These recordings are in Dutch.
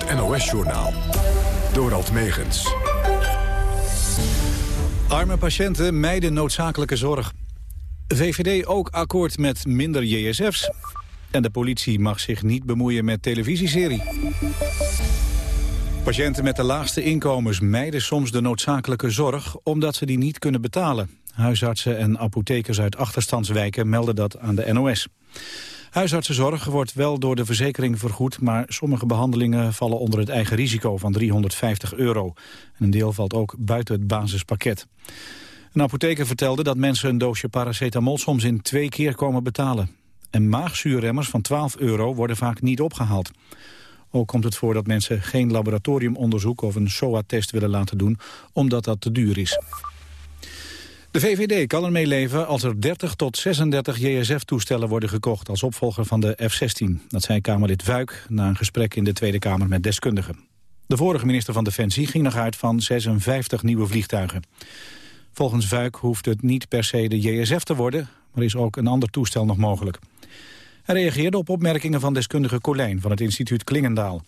het NOS-journaal. Dorald Megens. Arme patiënten mijden noodzakelijke zorg. VVD ook akkoord met minder JSF's. En de politie mag zich niet bemoeien met televisieserie. Patiënten met de laagste inkomens mijden soms de noodzakelijke zorg... omdat ze die niet kunnen betalen. Huisartsen en apothekers uit achterstandswijken melden dat aan de NOS. Huisartsenzorg wordt wel door de verzekering vergoed... maar sommige behandelingen vallen onder het eigen risico van 350 euro. En een deel valt ook buiten het basispakket. Een apotheker vertelde dat mensen een doosje paracetamol soms in twee keer komen betalen. En maagzuurremmers van 12 euro worden vaak niet opgehaald. Ook komt het voor dat mensen geen laboratoriumonderzoek of een SOA-test willen laten doen, omdat dat te duur is. De VVD kan ermee leven als er 30 tot 36 JSF-toestellen worden gekocht als opvolger van de F-16. Dat zei Kamerlid Vuik na een gesprek in de Tweede Kamer met deskundigen. De vorige minister van Defensie ging nog uit van 56 nieuwe vliegtuigen. Volgens Vuik hoeft het niet per se de JSF te worden, maar is ook een ander toestel nog mogelijk. Hij reageerde op opmerkingen van deskundige Colijn van het instituut Klingendaal.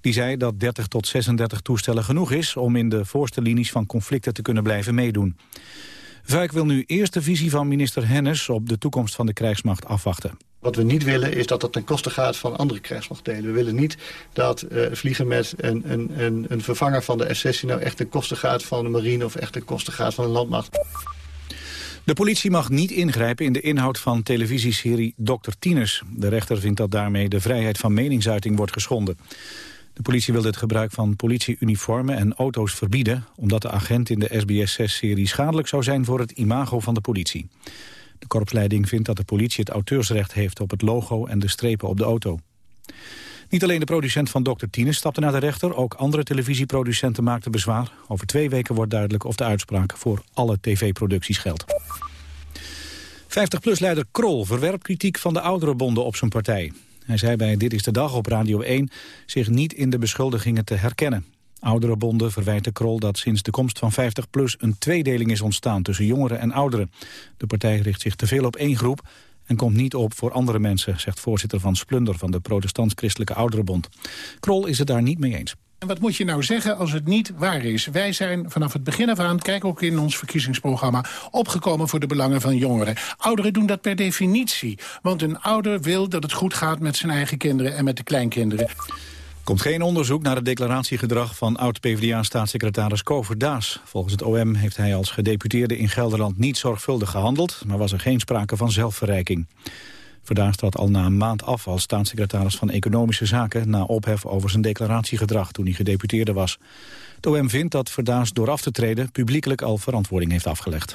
Die zei dat 30 tot 36 toestellen genoeg is om in de voorste linies van conflicten te kunnen blijven meedoen. Vuik wil nu eerst de visie van minister Hennis op de toekomst van de krijgsmacht afwachten. Wat we niet willen is dat dat ten koste gaat van andere krijgsmachtdelen. We willen niet dat uh, vliegen met een, een, een, een vervanger van de F-16 nou echt ten koste gaat van de marine of echt ten koste gaat van een landmacht. De politie mag niet ingrijpen in de inhoud van televisieserie Dr. Tieners. De rechter vindt dat daarmee de vrijheid van meningsuiting wordt geschonden. De politie wil het gebruik van politieuniformen en auto's verbieden... omdat de agent in de SBS6-serie schadelijk zou zijn voor het imago van de politie. De korpsleiding vindt dat de politie het auteursrecht heeft op het logo en de strepen op de auto. Niet alleen de producent van Dr. Tine stapte naar de rechter... ook andere televisieproducenten maakten bezwaar. Over twee weken wordt duidelijk of de uitspraak voor alle tv-producties geldt. 50PLUS-leider Krol verwerpt kritiek van de oudere bonden op zijn partij. Hij zei bij Dit is de Dag op Radio 1 zich niet in de beschuldigingen te herkennen. Oudere bonden verwijten Krol dat sinds de komst van 50PLUS een tweedeling is ontstaan tussen jongeren en ouderen. De partij richt zich te veel op één groep en komt niet op voor andere mensen, zegt voorzitter van Splunder van de Protestants-Christelijke Ouderenbond. Krol is het daar niet mee eens. En wat moet je nou zeggen als het niet waar is? Wij zijn vanaf het begin af aan, kijk ook in ons verkiezingsprogramma... opgekomen voor de belangen van jongeren. Ouderen doen dat per definitie. Want een ouder wil dat het goed gaat met zijn eigen kinderen en met de kleinkinderen komt geen onderzoek naar het declaratiegedrag van oud-PVDA-staatssecretaris Kover Daas. Volgens het OM heeft hij als gedeputeerde in Gelderland niet zorgvuldig gehandeld, maar was er geen sprake van zelfverrijking. Verdaas trad al na een maand af als staatssecretaris van Economische Zaken... na ophef over zijn declaratiegedrag toen hij gedeputeerde was. Het OM vindt dat Verdaas door af te treden publiekelijk al verantwoording heeft afgelegd.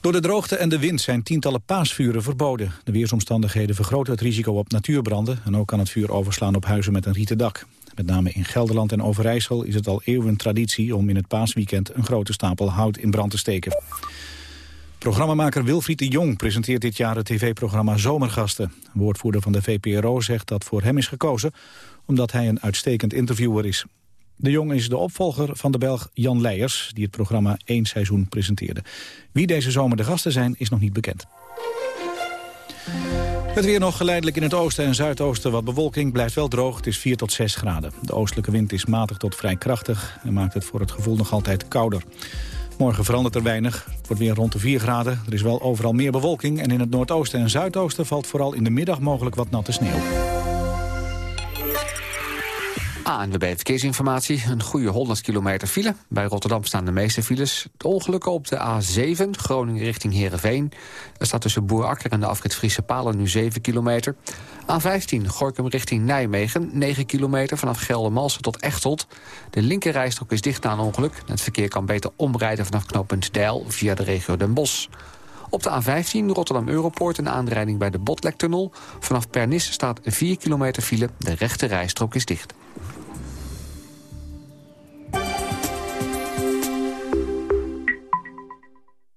Door de droogte en de wind zijn tientallen paasvuren verboden. De weersomstandigheden vergroten het risico op natuurbranden... en ook kan het vuur overslaan op huizen met een rieten dak. Met name in Gelderland en Overijssel is het al eeuwen traditie... om in het paasweekend een grote stapel hout in brand te steken. Programmamaker Wilfried de Jong presenteert dit jaar het tv-programma Zomergasten. Woordvoerder van de VPRO zegt dat voor hem is gekozen... omdat hij een uitstekend interviewer is. De Jong is de opvolger van de Belg Jan Leijers... die het programma één seizoen presenteerde. Wie deze zomer de gasten zijn, is nog niet bekend. Het weer nog geleidelijk in het oosten en zuidoosten wat bewolking. Blijft wel droog, het is 4 tot 6 graden. De oostelijke wind is matig tot vrij krachtig... en maakt het voor het gevoel nog altijd kouder. Morgen verandert er weinig. Het wordt weer rond de 4 graden. Er is wel overal meer bewolking en in het noordoosten en zuidoosten... valt vooral in de middag mogelijk wat natte sneeuw. ANWB Verkeersinformatie. Een goede 100 kilometer file. Bij Rotterdam staan de meeste files. Het ongelukken op de A7, Groningen richting Heerenveen. Er staat tussen Boerakker en de afrit Friese Palen nu 7 kilometer. A15, Gorkum richting Nijmegen. 9 kilometer vanaf Geldermalsen tot Echtelt. De linkerrijstrook is dicht na een ongeluk. Het verkeer kan beter omrijden vanaf knooppunt Deil via de regio Den Bosch. Op de A15 Rotterdam-Europoort een aanrijding bij de Botlektunnel. Vanaf Pernis staat 4 kilometer file. De rechte rijstrook is dicht.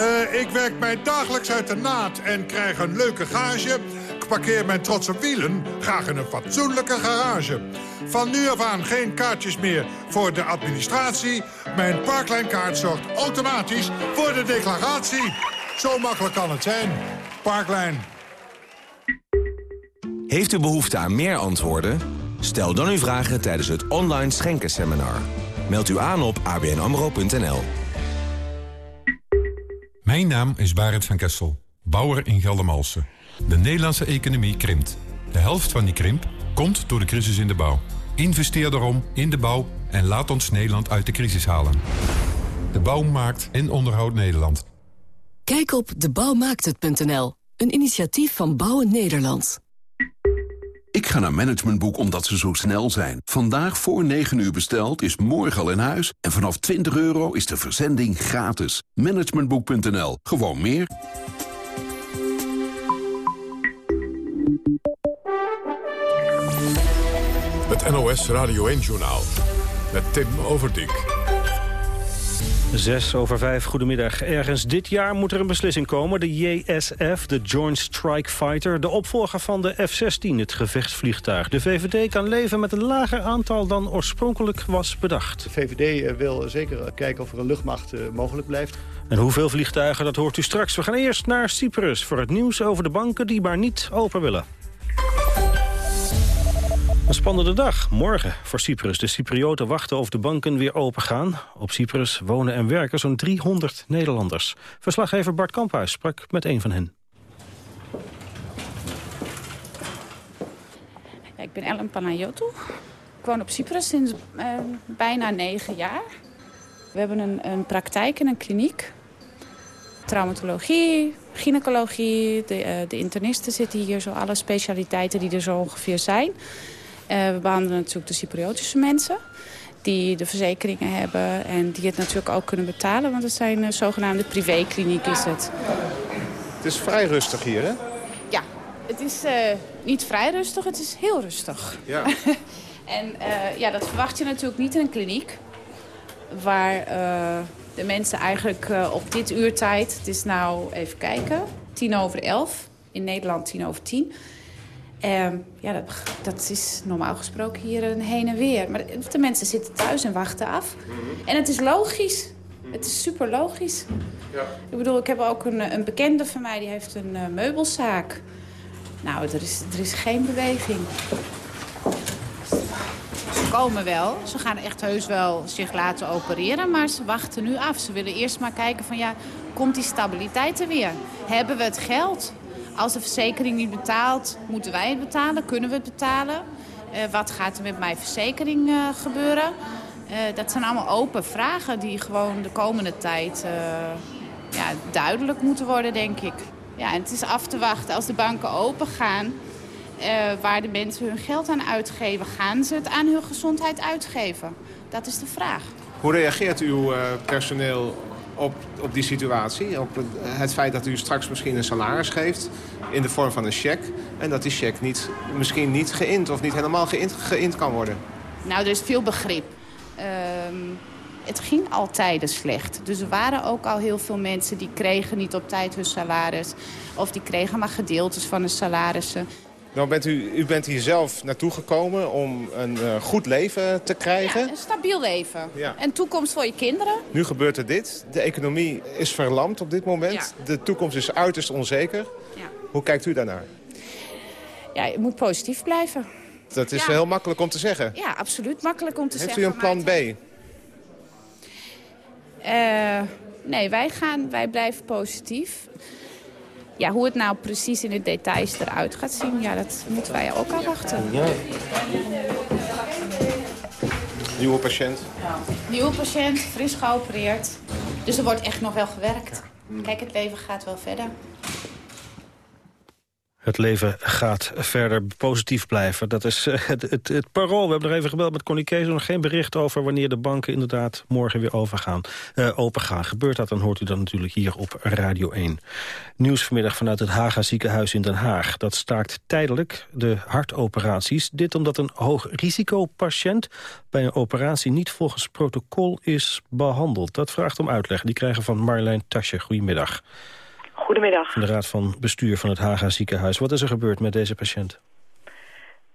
Uh, ik werk mij dagelijks uit de naad en krijg een leuke gage. Ik parkeer mijn trotse wielen graag in een fatsoenlijke garage. Van nu af aan geen kaartjes meer voor de administratie. Mijn parklijnkaart zorgt automatisch voor de declaratie. Zo makkelijk kan het zijn. Parklijn. Heeft u behoefte aan meer antwoorden? Stel dan uw vragen tijdens het online schenkenseminar. Meld u aan op abnamro.nl. Mijn naam is Barend van Kessel, bouwer in Geldermalsen. De Nederlandse economie krimpt. De helft van die krimp komt door de crisis in de bouw. Investeer daarom in de bouw en laat ons Nederland uit de crisis halen. De bouw maakt en onderhoudt Nederland. Kijk op debouwmaakthet.nl, een initiatief van Bouwen Nederland. Ik ga naar Managementboek omdat ze zo snel zijn. Vandaag voor 9 uur besteld is morgen al in huis. En vanaf 20 euro is de verzending gratis. Managementboek.nl. Gewoon meer. Het NOS Radio 1-journaal. Met Tim Overdijk. Zes over vijf, goedemiddag. Ergens dit jaar moet er een beslissing komen. De JSF, de Joint Strike Fighter, de opvolger van de F-16, het gevechtsvliegtuig. De VVD kan leven met een lager aantal dan oorspronkelijk was bedacht. De VVD eh, wil zeker kijken of er een luchtmacht eh, mogelijk blijft. En hoeveel vliegtuigen, dat hoort u straks. We gaan eerst naar Cyprus voor het nieuws over de banken die maar niet open willen. Een spannende dag, morgen voor Cyprus. De Cyprioten wachten of de banken weer open gaan. Op Cyprus wonen en werken zo'n 300 Nederlanders. Verslaggever Bart Kamphuis sprak met een van hen. Ik ben Ellen Panayotou. Ik woon op Cyprus sinds eh, bijna negen jaar. We hebben een, een praktijk en een kliniek. Traumatologie, gynaecologie, de, uh, de internisten zitten hier. Zo alle specialiteiten die er zo ongeveer zijn. Uh, we behandelen natuurlijk de Cypriotische mensen die de verzekeringen hebben en die het natuurlijk ook kunnen betalen. Want het zijn uh, zogenaamde privékliniek is het. Het is vrij rustig hier, hè? Ja, het is uh, niet vrij rustig, het is heel rustig. Ja. en ja, dat verwacht je natuurlijk niet in een kliniek. Waar de mensen eigenlijk op dit uurtijd, het is nou even kijken, tien over elf. In Nederland tien over tien. Um, ja, dat, dat, is normaal gesproken hier een heen en weer. Maar de mensen zitten thuis en wachten af. Mm -hmm. En het is logisch. Het is super logisch. Ja. Ik bedoel, ik heb ook een, een bekende van mij, die heeft een uh, meubelzaak. Nou, er is, er is geen beweging. Ze komen wel. Ze gaan echt heus wel zich laten opereren. Maar ze wachten nu af. Ze willen eerst maar kijken van, ja, komt die stabiliteit er weer? Hebben we het geld? Als de verzekering niet betaalt, moeten wij het betalen? Kunnen we het betalen? Uh, wat gaat er met mijn verzekering uh, gebeuren? Uh, dat zijn allemaal open vragen die gewoon de komende tijd ja, duidelijk moeten worden, denk ik. Ja, en het is af te wachten als de banken open gaan... waar de mensen hun geld aan uitgeven. Gaan ze het aan hun gezondheid uitgeven? Dat is de vraag. Hoe reageert uw personeel op, op die situatie. Op het, feit dat u straks misschien een salaris geeft in de vorm van een cheque. En dat die cheque niet, misschien niet geïnd of niet helemaal geïnd, kan worden. Nou, er is veel begrip. Um, het ging altijd slecht. Dus er waren ook al heel veel mensen die kregen niet op tijd hun salaris. Of die kregen maar gedeeltes van hun salarissen. Nou bent u, u bent hier zelf naartoe gekomen om een uh, goed leven te krijgen. Ja, een stabiel leven. Ja. En toekomst voor je kinderen. Nu gebeurt er dit. De economie is verlamd op dit moment. Ja. De toekomst is uiterst onzeker. Ja. Hoe kijkt u daarnaar? Ja, je moet positief blijven. Dat is heel makkelijk om te zeggen. Ja, absoluut makkelijk om te Heeft zeggen. Heeft u een plan B? Uh, nee, wij, gaan, wij blijven positief. Ja, hoe het nou precies in de details eruit gaat zien, ja, dat moeten wij ook afwachten. Ja. Nieuwe patiënt? Nieuwe patiënt, fris geopereerd. Dus er wordt echt nog wel gewerkt. Kijk, het leven gaat wel verder. Het leven gaat verder positief blijven. Dat is uh, het, het, het, parool. We hebben nog even gebeld met Connie Kees. Nog geen bericht over wanneer de banken inderdaad morgen weer overgaan, uh, opengaan. Gebeurt dat, dan hoort u dat natuurlijk hier op Radio 1. Nieuws vanmiddag vanuit het Haga ziekenhuis in Den Haag. Dat staakt tijdelijk de hartoperaties. Dit omdat een hoog risicopatiënt bij een operatie niet volgens protocol is behandeld. Dat vraagt om uitleg. Die krijgen van Marlijn Tasje. Goedemiddag. Goedemiddag. Van de Raad van Bestuur van het Haga ziekenhuis. Wat is er gebeurd met deze patiënt?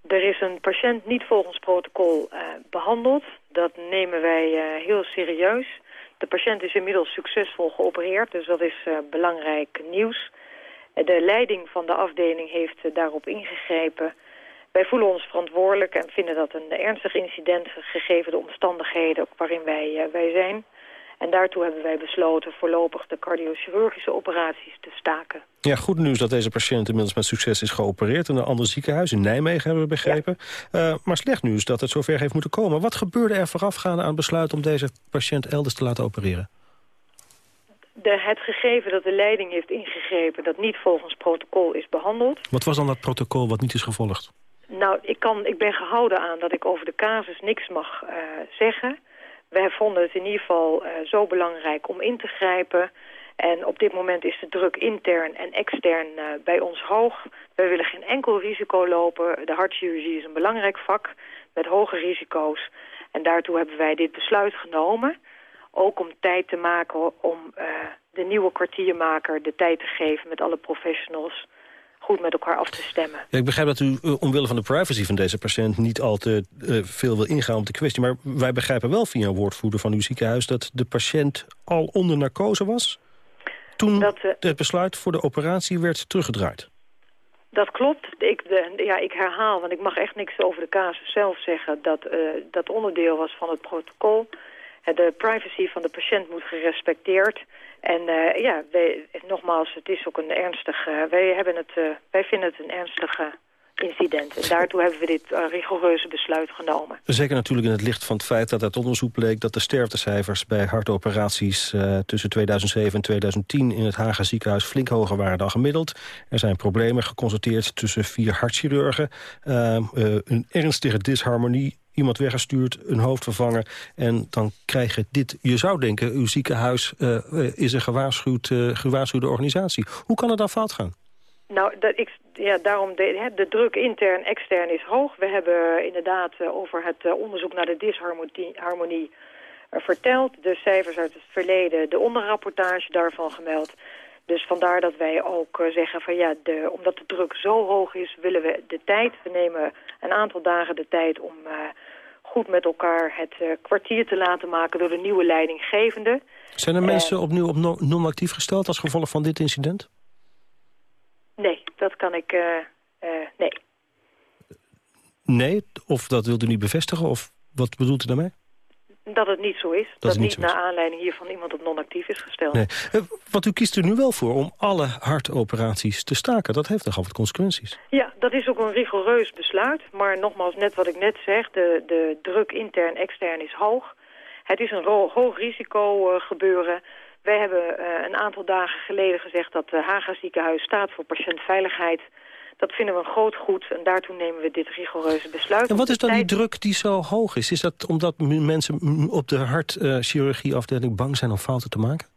Er is een patiënt niet volgens protocol uh, behandeld. Dat nemen wij uh, heel serieus. De patiënt is inmiddels succesvol geopereerd, dus dat is uh, belangrijk nieuws. De leiding van de afdeling heeft daarop ingegrepen. Wij voelen ons verantwoordelijk en vinden dat een ernstig incident... gegeven de omstandigheden waarin wij, wij zijn. En daartoe hebben wij besloten voorlopig de cardiochirurgische operaties te staken. Ja, goed nieuws dat deze patiënt inmiddels met succes is geopereerd... in een ander ziekenhuis in Nijmegen, hebben we begrepen. Ja. Uh, maar slecht nieuws dat het zover heeft moeten komen. Wat gebeurde er voorafgaande aan het besluit om deze patiënt elders te laten opereren? De, het gegeven dat de leiding heeft ingegrepen dat niet volgens protocol is behandeld. Wat was dan dat protocol wat niet is gevolgd? Nou, ik, kan, ik ben gehouden aan dat ik over de casus niks mag uh, zeggen... We vonden het in ieder geval uh, zo belangrijk om in te grijpen. En op dit moment is de druk intern en extern uh, bij ons hoog. We willen geen enkel risico lopen. De hartchirurgie is een belangrijk vak met hoge risico's. En daartoe hebben wij dit besluit genomen. Ook om tijd te maken om uh, de nieuwe kwartiermaker de tijd te geven met alle professionals goed met elkaar af te stemmen. Ja, ik begrijp dat u uh, omwille van de privacy van deze patiënt... niet al te uh, veel wil ingaan op de kwestie. Maar wij begrijpen wel via een woordvoerder van uw ziekenhuis... dat de patiënt al onder narcose was... toen dat, uh, het besluit voor de operatie werd teruggedraaid. Dat klopt. Ik, de, ja, ik herhaal, want ik mag echt niks over de casus zelf zeggen... dat dat onderdeel was van het protocol. De privacy van de patiënt moet gerespecteerd... En uh, ja, wij, nogmaals, het is ook een ernstig... Uh, wij, hebben het, uh, wij vinden het een ernstige incident. En daartoe hebben we dit rigoureuze besluit genomen. Zeker natuurlijk in het licht van het feit dat uit onderzoek bleek... dat de sterftecijfers bij hartoperaties tussen 2007 en 2010... in het Haga ziekenhuis flink hoger waren dan gemiddeld. Er zijn problemen geconstateerd tussen vier hartchirurgen. een ernstige disharmonie iemand weggestuurd, een hoofdvervanger... en dan krijg je dit. Je zou denken, uw ziekenhuis uh, is een gewaarschuwd, uh, gewaarschuwde organisatie. Hoe kan het dan fout gaan? Nou, dat, ik, ja, daarom de, de druk intern, extern is hoog. We hebben inderdaad over het onderzoek naar de disharmonie verteld. De cijfers uit het verleden, de onderrapportage daarvan gemeld. Dus vandaar dat wij ook zeggen van ja, de, omdat de druk zo hoog is, willen we de tijd. We nemen een aantal dagen de tijd om goed met elkaar het uh, kwartier te laten maken door de nieuwe leidinggevende. Zijn er mensen opnieuw op non-actief gesteld als gevolg van dit incident? Nee, dat kan ik... Uh, nee. Nee? Of dat wilt u niet bevestigen? Of wat bedoelt u daarmee? Dat het niet zo is. Dat, dat niet naar aanleiding hiervan iemand op non-actief is gesteld. Nee. Want u kiest er nu wel voor om alle hartoperaties te staken. Dat heeft nogal wat consequenties. Ja, dat is ook een rigoureus besluit. Maar nogmaals, net wat ik net zeg, de, de druk intern extern is hoog. Het is een hoog risico uh, gebeuren. Wij hebben uh, een aantal dagen geleden gezegd dat het Haga ziekenhuis staat voor patiëntveiligheid... Dat vinden we een groot goed en daartoe nemen we dit rigoureuze besluit. En wat is dan die druk die zo hoog is? Is dat omdat mensen op de hartchirurgieafdeling bang zijn om fouten te maken?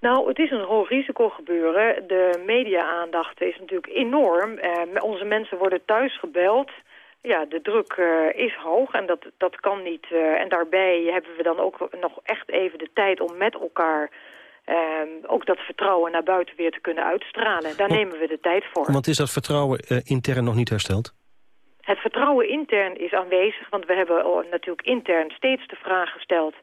Nou, het is een hoog risico gebeuren. De media-aandacht is natuurlijk enorm. Eh, onze mensen worden thuis gebeld. Ja, de druk uh, is hoog en dat, dat kan niet. Uh, en daarbij hebben we dan ook nog echt even de tijd om met elkaar Um, ook dat vertrouwen naar buiten weer te kunnen uitstralen. Daar nemen we de tijd voor. Want is dat vertrouwen uh, intern nog niet hersteld? Het vertrouwen intern is aanwezig, want we hebben natuurlijk intern steeds de vraag gesteld...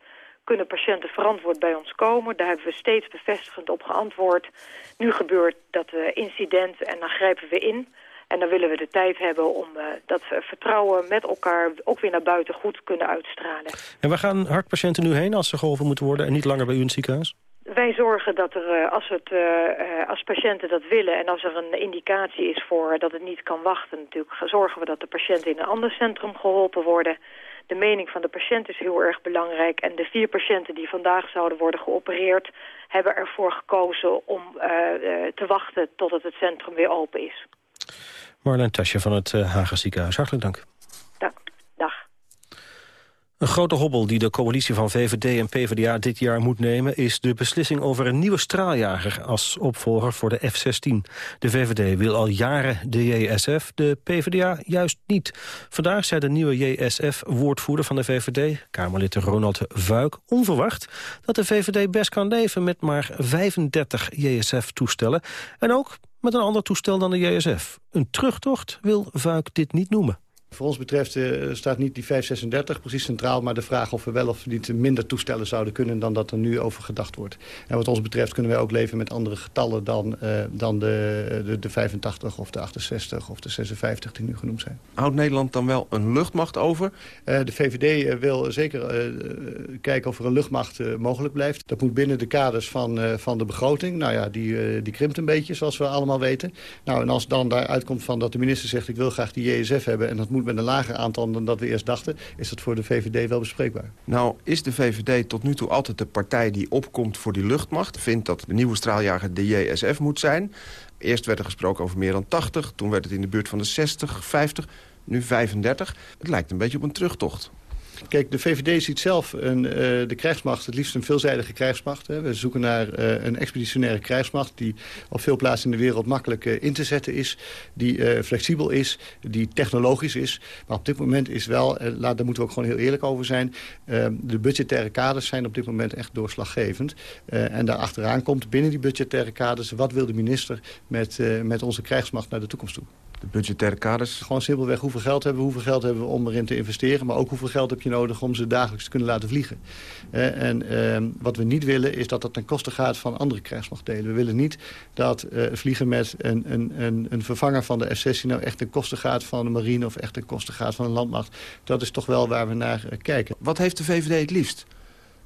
kunnen patiënten verantwoord bij ons komen? Daar hebben we steeds bevestigend op geantwoord. Nu gebeurt dat uh, incident en dan grijpen we in... En dan willen we de tijd hebben om uh, dat vertrouwen met elkaar ook weer naar buiten goed kunnen uitstralen. En waar gaan hartpatiënten nu heen als ze geholpen moeten worden en niet langer bij u in het ziekenhuis? Wij zorgen dat er, eh, als, het, uh, als patiënten dat willen en als er een indicatie is voor dat het niet kan wachten, natuurlijk zorgen we dat de patiënten in een ander centrum geholpen worden. De mening van de patiënt is heel erg belangrijk en de vier patiënten die vandaag zouden worden geopereerd hebben ervoor gekozen om te wachten tot het, centrum weer open is. Marlijn Tasje van het Hagen Ziekenhuis, hartelijk dank. Een grote hobbel die de coalitie van VVD en PvdA dit jaar moet nemen... is de beslissing over een nieuwe straaljager als opvolger voor de F-16. De VVD wil al jaren de JSF, de PvdA juist niet. Vandaag zei de nieuwe JSF-woordvoerder van de VVD, Kamerlid Ronald Vuik, onverwacht... dat de VVD best kan leven met maar 35 JSF-toestellen... en ook met een ander toestel dan de JSF. Een terugtocht wil Vuik dit niet noemen. Voor ons betreft uh, staat niet die 536 precies centraal... maar de vraag of we wel of niet minder toestellen zouden kunnen... dan dat er nu over gedacht wordt. En wat ons betreft kunnen wij ook leven met andere getallen... dan, uh, dan de, de, de 85 of de 68 of de 56 die nu genoemd zijn. Houdt Nederland dan wel een luchtmacht over? Uh, de VVD wil zeker kijken of er een luchtmacht mogelijk blijft. Dat moet binnen de kaders van, van de begroting. Nou ja, die, die krimpt een beetje, zoals we allemaal weten. Nou, en als dan daaruit komt van dat de minister zegt... ik wil graag die JSF hebben en dat moet met een lager aantal dan dat we eerst dachten... is dat voor de VVD wel bespreekbaar. Nou, is de VVD tot nu toe altijd de partij die opkomt voor die luchtmacht? Vindt dat de nieuwe straaljager de JSF moet zijn? Eerst werd er gesproken over meer dan 80. Toen werd het in de buurt van de 60, 50, nu 35. Het lijkt een beetje op een terugtocht. Kijk, de VVD ziet zelf een, uh, de krijgsmacht, het liefst een veelzijdige krijgsmacht. Hè. We zoeken naar uh, een expeditionaire krijgsmacht die op veel plaatsen in de wereld makkelijk uh, in te zetten is. Die flexibel is, die technologisch is. Maar op dit moment is wel, laat, daar moeten we ook gewoon heel eerlijk over zijn... de budgettaire kaders zijn op dit moment echt doorslaggevend. en daarachteraan komt binnen die budgettaire kaders... wat wil de minister met, met onze krijgsmacht naar de toekomst toe? De budgettaire kaders? Gewoon simpelweg hoeveel geld hebben we, hoeveel geld hebben we om erin te investeren. Maar ook hoeveel geld heb je nodig om ze dagelijks te kunnen laten vliegen. Eh, en uh, wat we niet willen is dat dat ten koste gaat van andere krijgsmachtdelen. We willen niet dat uh, vliegen met een, een, een, een, vervanger van de F-16 nou echt ten koste gaat van de marine of echt ten koste gaat van een landmacht. Dat is toch wel waar we naar uh, kijken. Wat heeft de VVD het liefst?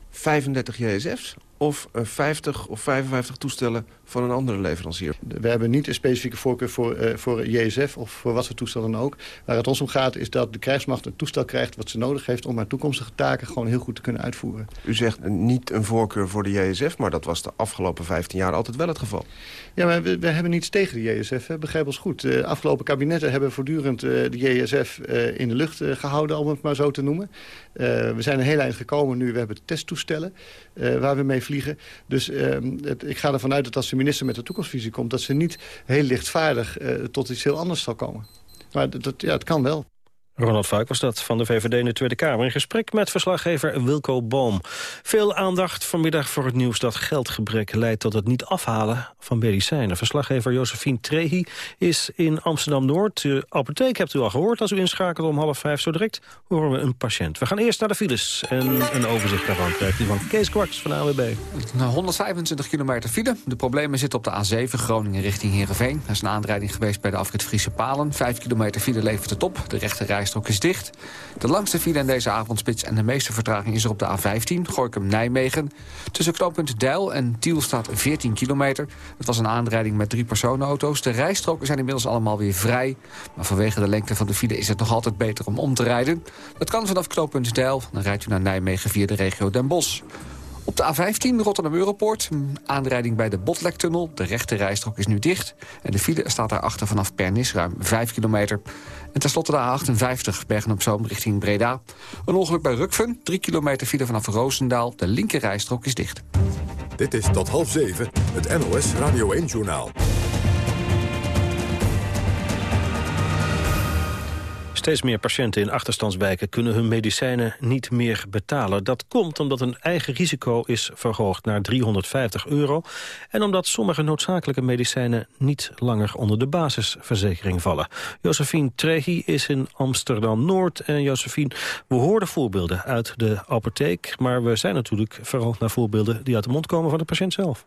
35 JSF's of 50 of 55 toestellen van een andere leverancier. We hebben niet een specifieke voorkeur voor, uh, voor JSF of voor wat voor toestel dan ook. Waar het ons om gaat is dat de krijgsmacht een toestel krijgt... wat ze nodig heeft om haar toekomstige taken gewoon heel goed te kunnen uitvoeren. U zegt niet een voorkeur voor de JSF, maar dat was de afgelopen 15 jaar altijd wel het geval. Ja, maar we, we hebben niets tegen de JSF, hè. begrijp ons goed. De afgelopen kabinetten hebben voortdurend uh, de JSF uh, in de lucht gehouden, om het maar zo te noemen. we zijn een heel eind gekomen nu. We hebben testtoestellen waar we mee vliegen. Dus ehm, het, ik ga ervan uit dat als de minister met de toekomstvisie komt... dat ze niet heel lichtvaardig uh, tot iets heel anders zal komen. Maar dat, ja, het kan wel. Ronald Fuik was dat van de VVD in de Tweede Kamer... in gesprek met verslaggever Wilco Boom. Veel aandacht vanmiddag voor het nieuws dat geldgebrek leidt... tot het niet afhalen van medicijnen. Verslaggever Josephine Trehi is in Amsterdam-Noord. De apotheek hebt u al gehoord als u inschakelt om half vijf. Zo direct horen we een patiënt. We gaan eerst naar de files en een overzicht daarvan krijgt u van Kees Kwarts van de AWB. 125 kilometer file. De problemen zitten op de A7 Groningen richting Heerenveen. Er is een aanrijding geweest bij de afrit Friese Palen. Vijf kilometer file levert het op. De rechte rijstrook is dicht. De langste file in deze avondspits en de meeste vertraging is er op de A15, Gorkum-Nijmegen. Tussen knooppunt Deil en Tiel staat 14 kilometer. Het was een aanrijding met drie personenauto's. De rijstroken zijn inmiddels allemaal weer vrij. Maar vanwege de lengte van de file is het nog altijd beter om om te rijden. Dat kan vanaf knooppunt Deil. Dan rijdt u naar Nijmegen via de regio Den Bosch. Op de A15 Rotterdam-Europoort, aanrijding bij de Botlektunnel. De rechte rijstrook is nu dicht. En de file staat daarachter vanaf Pernis, ruim 5 kilometer. En tenslotte de A58, Bergen-op-Zoom richting Breda. Een ongeluk bij Rukven, 3 kilometer file vanaf Roosendaal. De linker rijstrook is dicht. Dit is tot half 7, het NOS Radio 1-journaal. Steeds meer patiënten in achterstandswijken kunnen hun medicijnen niet meer betalen. Dat komt omdat hun eigen risico is verhoogd naar 350 euro... en omdat sommige noodzakelijke medicijnen niet langer onder de basisverzekering vallen. Josephine Trehi is in Amsterdam-Noord. En Josephine, we hoorden voorbeelden uit de apotheek... maar we zijn natuurlijk vooral naar voorbeelden die uit de mond komen van de patiënt zelf.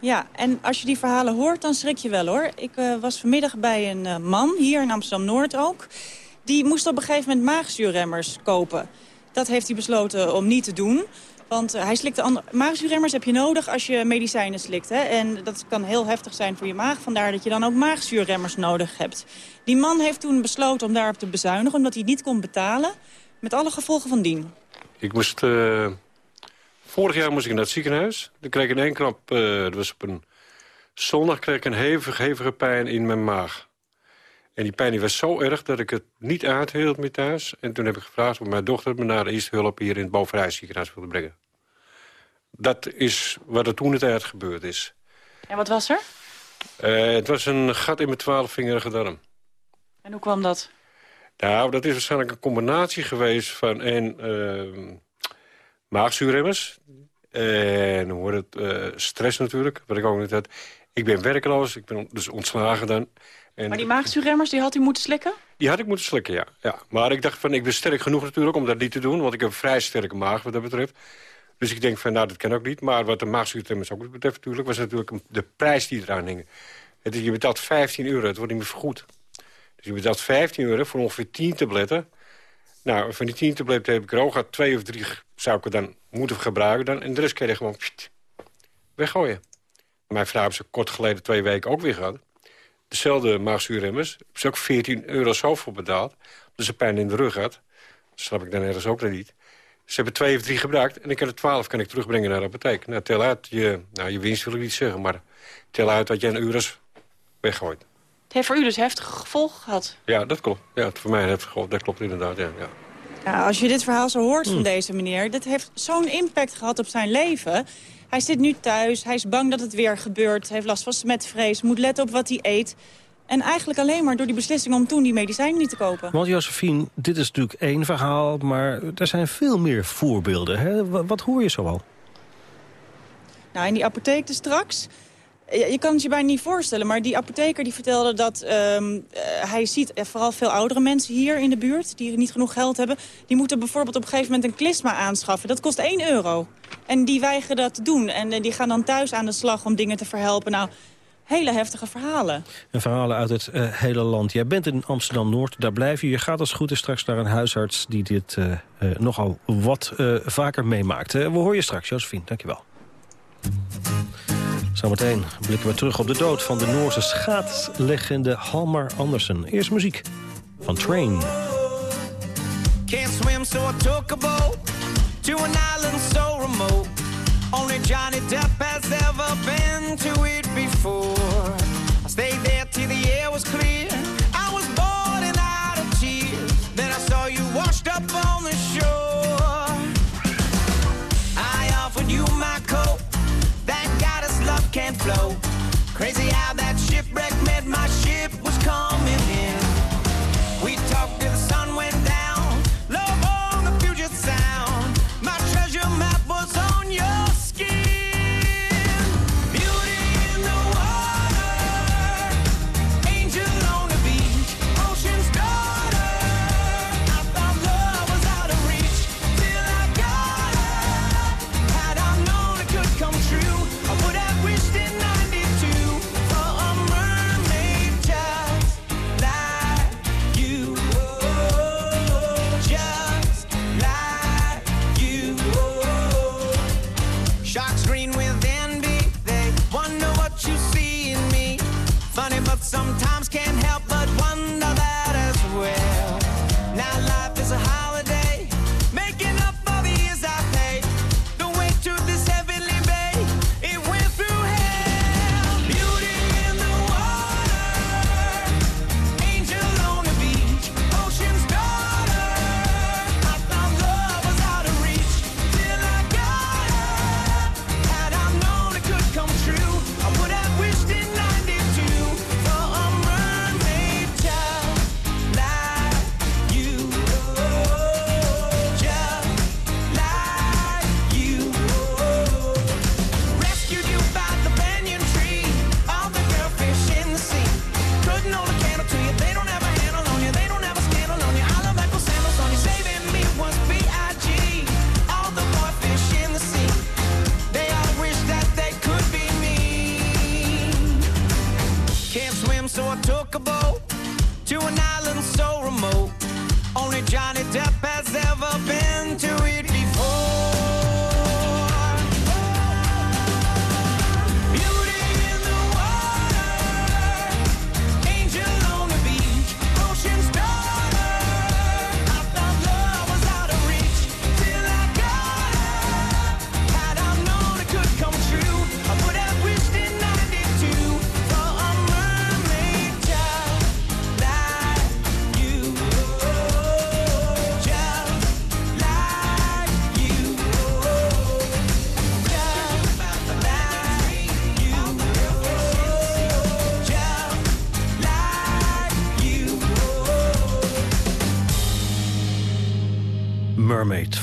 Ja, en als je die verhalen hoort, dan schrik je wel hoor. Ik uh, was vanmiddag bij een uh, man, hier in Amsterdam-Noord ook. Die moest op een gegeven moment maagzuurremmers kopen. Dat heeft hij besloten om niet te doen. Want uh, hij slikte andere... maagzuurremmers heb je nodig als je medicijnen slikt. Hè? En dat kan heel heftig zijn voor je maag. Vandaar dat je dan ook maagzuurremmers nodig hebt. Die man heeft toen besloten om daarop te bezuinigen... omdat hij niet kon betalen. Met alle gevolgen van dien. Ik moest Vorig jaar moest ik naar het ziekenhuis. Dan kreeg ik in één knap, uh, dat was op een zondag, kreeg ik een hevig, hevige pijn in mijn maag. En die pijn die was zo erg dat ik het niet uithield meer thuis. En toen heb ik gevraagd of mijn dochter me naar de eerste hulp... hier in het Bovenrijs ziekenhuis wilde brengen. Dat is wat er toen het tijd gebeurd is. En wat was er? Uh, het was een gat in mijn twaalfvingerige darm. En hoe kwam dat? Nou, dat is waarschijnlijk een combinatie geweest van een uh, maagzuurremmers... en hoe het, uh, stress natuurlijk, wat ik ook niet had. Ik ben werkloos, ik ben dus ontslagen dan. En maar die maagzuurremmers, die had u moeten slikken? Die had ik moeten slikken, ja. ja. Maar ik dacht van, ik ben sterk genoeg natuurlijk om dat niet te doen... want ik heb een vrij sterke maag wat dat betreft. Dus ik denk van, nou, dat kan ook niet. Maar wat de maagzuurremmers ook betreft natuurlijk... was natuurlijk de prijs die eraan hing. Het is, je betaalt 15 euro, het wordt niet meer vergoed. Dus je betaalt 15 euro voor ongeveer 10 tabletten. Nou, van die 10 tabletten heb ik er gehad. Twee of drie zou ik dan moeten gebruiken. Dan, en de rest kan je gewoon weggooien. Mijn vrouw heeft ze kort geleden twee weken ook weer gehad. Dezelfde maagzuurremmers. Heb ze ook 14 euro zoveel betaald. Dus ze pijn in de rug had. Dat snap ik dan ergens ook niet. Ze hebben twee of drie gebruikt. En ik kan er twaalf kan ik terugbrengen naar de apotheek. Nou, tel uit je, nou, je winst wil ik niet zeggen. Maar tel uit dat je een euro's weggooit. Het heeft voor u dus heftige gevolgen gehad? Ja, dat klopt. Ja, voor mij heeft gevolgen. Dat klopt inderdaad, ja. ja. ja als je dit verhaal zo hoort van hmm. deze meneer... dit heeft zo'n impact gehad op zijn leven. Hij zit nu thuis, hij is bang dat het weer gebeurt. Hij heeft last van smetvrees, moet letten op wat hij eet. En eigenlijk alleen maar door die beslissing om toen die medicijnen niet te kopen. Want Josephine, dit is natuurlijk één verhaal... maar er zijn veel meer voorbeelden. Hè? Wat hoor je zoal? Nou, in die apotheek dus straks... Je kan het je bijna niet voorstellen, maar die apotheker die vertelde dat um, uh, hij ziet vooral veel oudere mensen hier in de buurt die niet genoeg geld hebben. Die moeten bijvoorbeeld op een gegeven moment een klisma aanschaffen. Dat kost 1 euro. En die weigeren dat te doen. En uh, die gaan dan thuis aan de slag om dingen te verhelpen. Nou, hele heftige verhalen. En verhalen uit het hele land. Jij bent in Amsterdam-Noord, daar blijf je. Je gaat als goed is straks naar een huisarts die dit nogal wat vaker meemaakt. we horen je straks, Josephine. Dankjewel. Zometeen blikken we terug op de dood van de Noorse schaatslegende Halmar Andersen. Eerst muziek van Train. Can't swim so I took a boat to an island so remote. Only Johnny Depp has ever been to it before. I stayed there till the air was clear. I was bored and out of tears. Then I saw you washed up on can't flow. Crazy how that shipwreck meant my ship was coming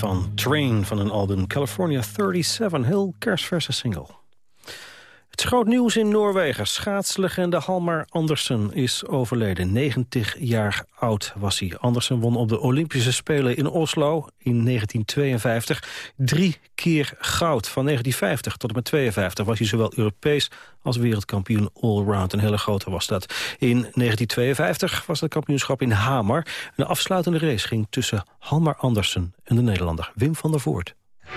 van Train van een album California 37. Heel kerstverse single. Groot nieuws in Noorwegen. Schaatslegende Halmar Andersen is overleden. 90 jaar oud was hij. Andersen won op de Olympische Spelen in Oslo in 1952 drie keer goud. Van 1950 tot en met 52 was hij zowel Europees als wereldkampioen allround. Een hele grote was dat. In 1952 was het kampioenschap in Hamar. Een afsluitende race ging tussen Halmar Andersen en de Nederlander Wim van der Voort.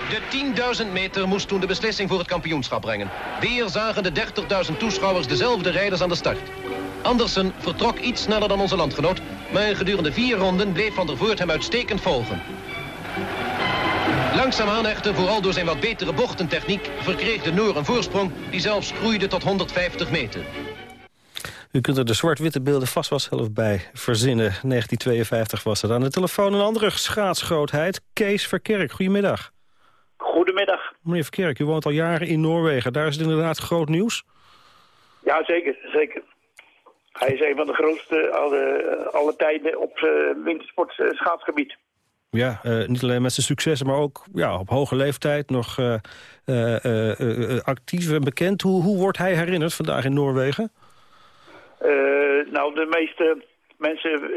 De 10.000 meter moest toen de beslissing voor het kampioenschap brengen. Weer zagen de 30.000 toeschouwers dezelfde rijders aan de start. Andersen vertrok iets sneller dan onze landgenoot... maar gedurende vier ronden bleef Van der Voort hem uitstekend volgen. Langzaamaan echter, vooral door zijn wat betere bochtentechniek... verkreeg de Noor een voorsprong die zelfs groeide tot 150 meter. U kunt er de zwart-witte beelden vast wel bij verzinnen. 1952 was het. Aan de telefoon een andere schaatsgrootheid, Kees Verkerk. Goedemiddag. Goedemiddag. Meneer Verkerk, u woont al jaren in Noorwegen. Daar is het inderdaad groot nieuws? Ja, zeker. zeker. Hij is een van de grootste alle, alle tijden op uh, wintersport uh, schaatsgebied. Ja, uh, niet alleen met zijn successen, maar ook ja, op hoge leeftijd nog actief en bekend. Hoe, hoe wordt hij herinnerd vandaag in Noorwegen? nou, de meeste mensen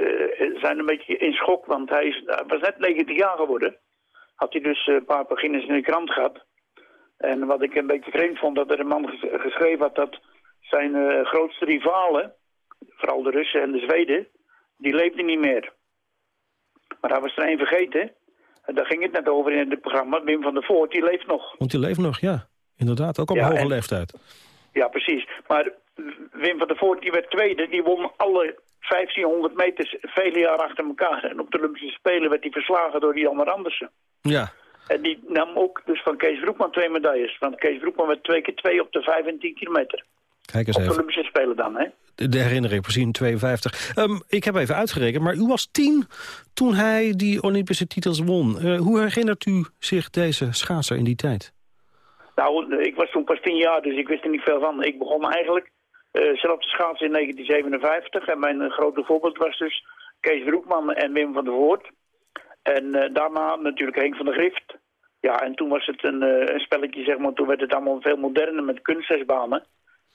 zijn een beetje in schok, want hij, is, was net 90 jaar geworden had hij dus een paar pagina's in de krant gehad. En wat ik een beetje vreemd vond, dat er een man geschreven had dat zijn uh, grootste rivalen, vooral de Russen en de Zweden, die leefden niet meer. Maar hij was er één vergeten. En daar ging het net over in het programma. Wim van der Voort, die leeft nog. Want die leeft nog, ja. Inderdaad, ook op ja, hoge en, leeftijd. Ja, precies. Maar Wim van der Voort, die werd tweede. Die won alle 1500 meters vele jaren achter elkaar. En op de Olympische Spelen werd hij verslagen door Jan Andersen. Ja. En die nam ook dus van Kees Broekman twee medailles. Want Kees Broekman werd twee keer twee op de 5 en 10 kilometer. Kijk eens op even. de Olympische Spelen dan, hè? De, de herinnering, precies in 52. Um, ik heb even uitgerekend, maar u was tien toen hij die Olympische titels won. Uh, hoe herinnert u zich deze schaatser in die tijd? Nou, ik was toen pas tien jaar, dus ik wist er niet veel van. Ik begon eigenlijk zelf te schaatsen in 1957. En mijn uh, grote voorbeeld was dus Kees Broekman en Wim van der Voort. En uh, daarna natuurlijk Henk van der Grift. Ja, en toen was het een, een spelletje, zeg maar. Toen werd het allemaal veel moderner met kunststofbanen.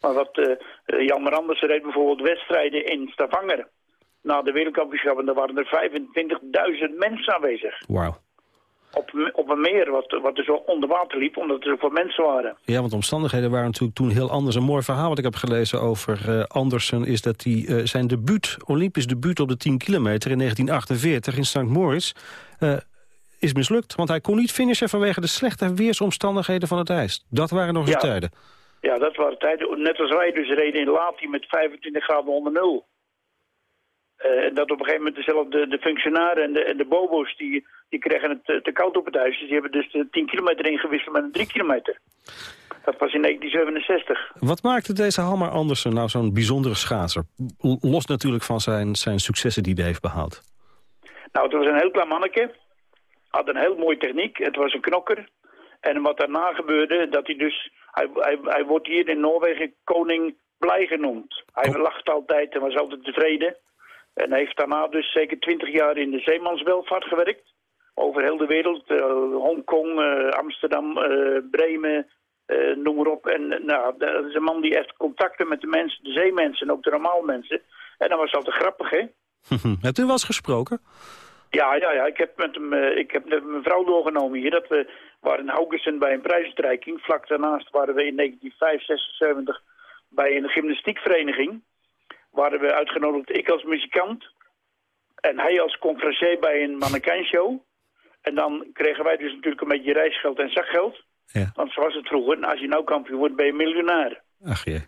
Maar wat Jan Anders reed bijvoorbeeld wedstrijden in Stavanger. Na de wereldkampioenschappen, daar waren er 25.000 mensen aanwezig. Wauw. Op, op een meer wat, wat zo onder water liep, omdat er zoveel mensen waren. Ja, want de omstandigheden waren natuurlijk toen heel anders. Een mooi verhaal wat ik heb gelezen over uh, Andersen... is dat hij uh, zijn debuut, Olympisch debuut op de 10 kilometer in 1948 in St. Moritz... Uh, is mislukt, want hij kon niet finishen vanwege de slechte weersomstandigheden van het ijs. Dat waren nog eens ja. tijden. Ja, dat waren tijden. Net als wij dus reden in Lati met 25 graden onder nul. Uh, dat op een gegeven moment dezelfde de functionaren en de, en de bobo's... die, die kregen het te, te koud op het ijs. Dus die hebben dus de 10 kilometer ingewisseld met een 3 kilometer. Dat was in 1967. Wat maakte deze Halmar Andersen nou zo'n bijzondere schaatser? Los natuurlijk van zijn, zijn successen die hij heeft behaald. Nou, het was een heel klein manneke. Had een heel mooie techniek. Het was een knokker. En wat daarna gebeurde, dat hij dus... Hij, hij, hij wordt hier in Noorwegen koning blij genoemd. Hij lacht altijd en was altijd tevreden. En hij heeft daarna dus zeker twintig jaar in de zeemanswelvaart gewerkt. Over heel de wereld. Uh, Hongkong, uh, Amsterdam, uh, Bremen, noem maar op. En nou, dat is een man die echt contacten met de mensen, de zeemensen en ook de normaal mensen. En dat was altijd grappig, hè? Hebt u wel eens gesproken? Ja, ja, ja. Ik heb met hem, ik heb met mijn vrouw doorgenomen hier. Dat we waren in Haugesund bij een prijsuitreiking. Vlak daarnaast waren we in 1975 bij een gymnastiekvereniging waren we uitgenodigd, ik als muzikant en hij als conferencier bij een mannekijnshow. En dan kregen wij dus natuurlijk een beetje reisgeld en zakgeld. Ja. Want zo was het vroeger. En als je nou kampioen wordt, ben je miljonair. Ach je.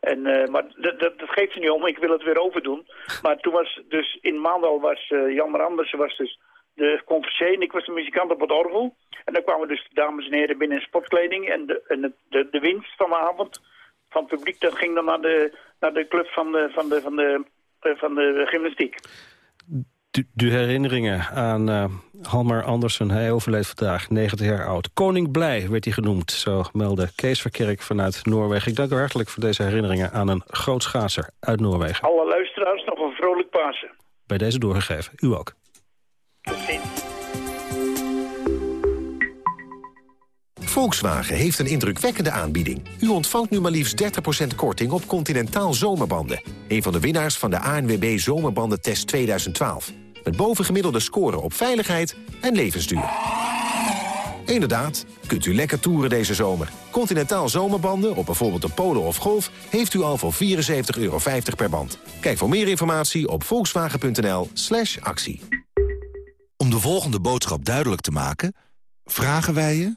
En, uh, maar dat, dat, dat geeft ze niet om, ik wil het weer overdoen. Maar toen was dus in Maandal was uh, Jan Andersen was dus de conferencier en ik was de muzikant op het orgel. En dan kwamen dus de dames en heren binnen in sportkleding. En de, en de, de, de winst van de avond van het publiek, dat ging dan naar de, naar de club van de, van de, van de, van de gymnastiek. De, de herinneringen aan uh, Halmar Andersen, hij overleed vandaag, 90 jaar oud. Koning Blij werd hij genoemd, zo meldde Kees Verkerk vanuit Noorwegen. Ik dank u hartelijk voor deze herinneringen aan een groot schaatser uit Noorwegen. Alle luisteraars nog een vrolijk Pasen. Bij deze doorgegeven, u ook. Volkswagen heeft een indrukwekkende aanbieding. U ontvangt nu maar liefst 30% korting op Continentaal zomerbanden. Een van de winnaars van de ANWB Zomerbandentest 2012. Met bovengemiddelde scoren op veiligheid en levensduur. Inderdaad, kunt u lekker toeren deze zomer. Continentaal zomerbanden op bijvoorbeeld een Polo of Golf... heeft u al voor 74,50 euro per band. Kijk voor meer informatie op volkswagen.nl slash actie. Om de volgende boodschap duidelijk te maken... vragen wij je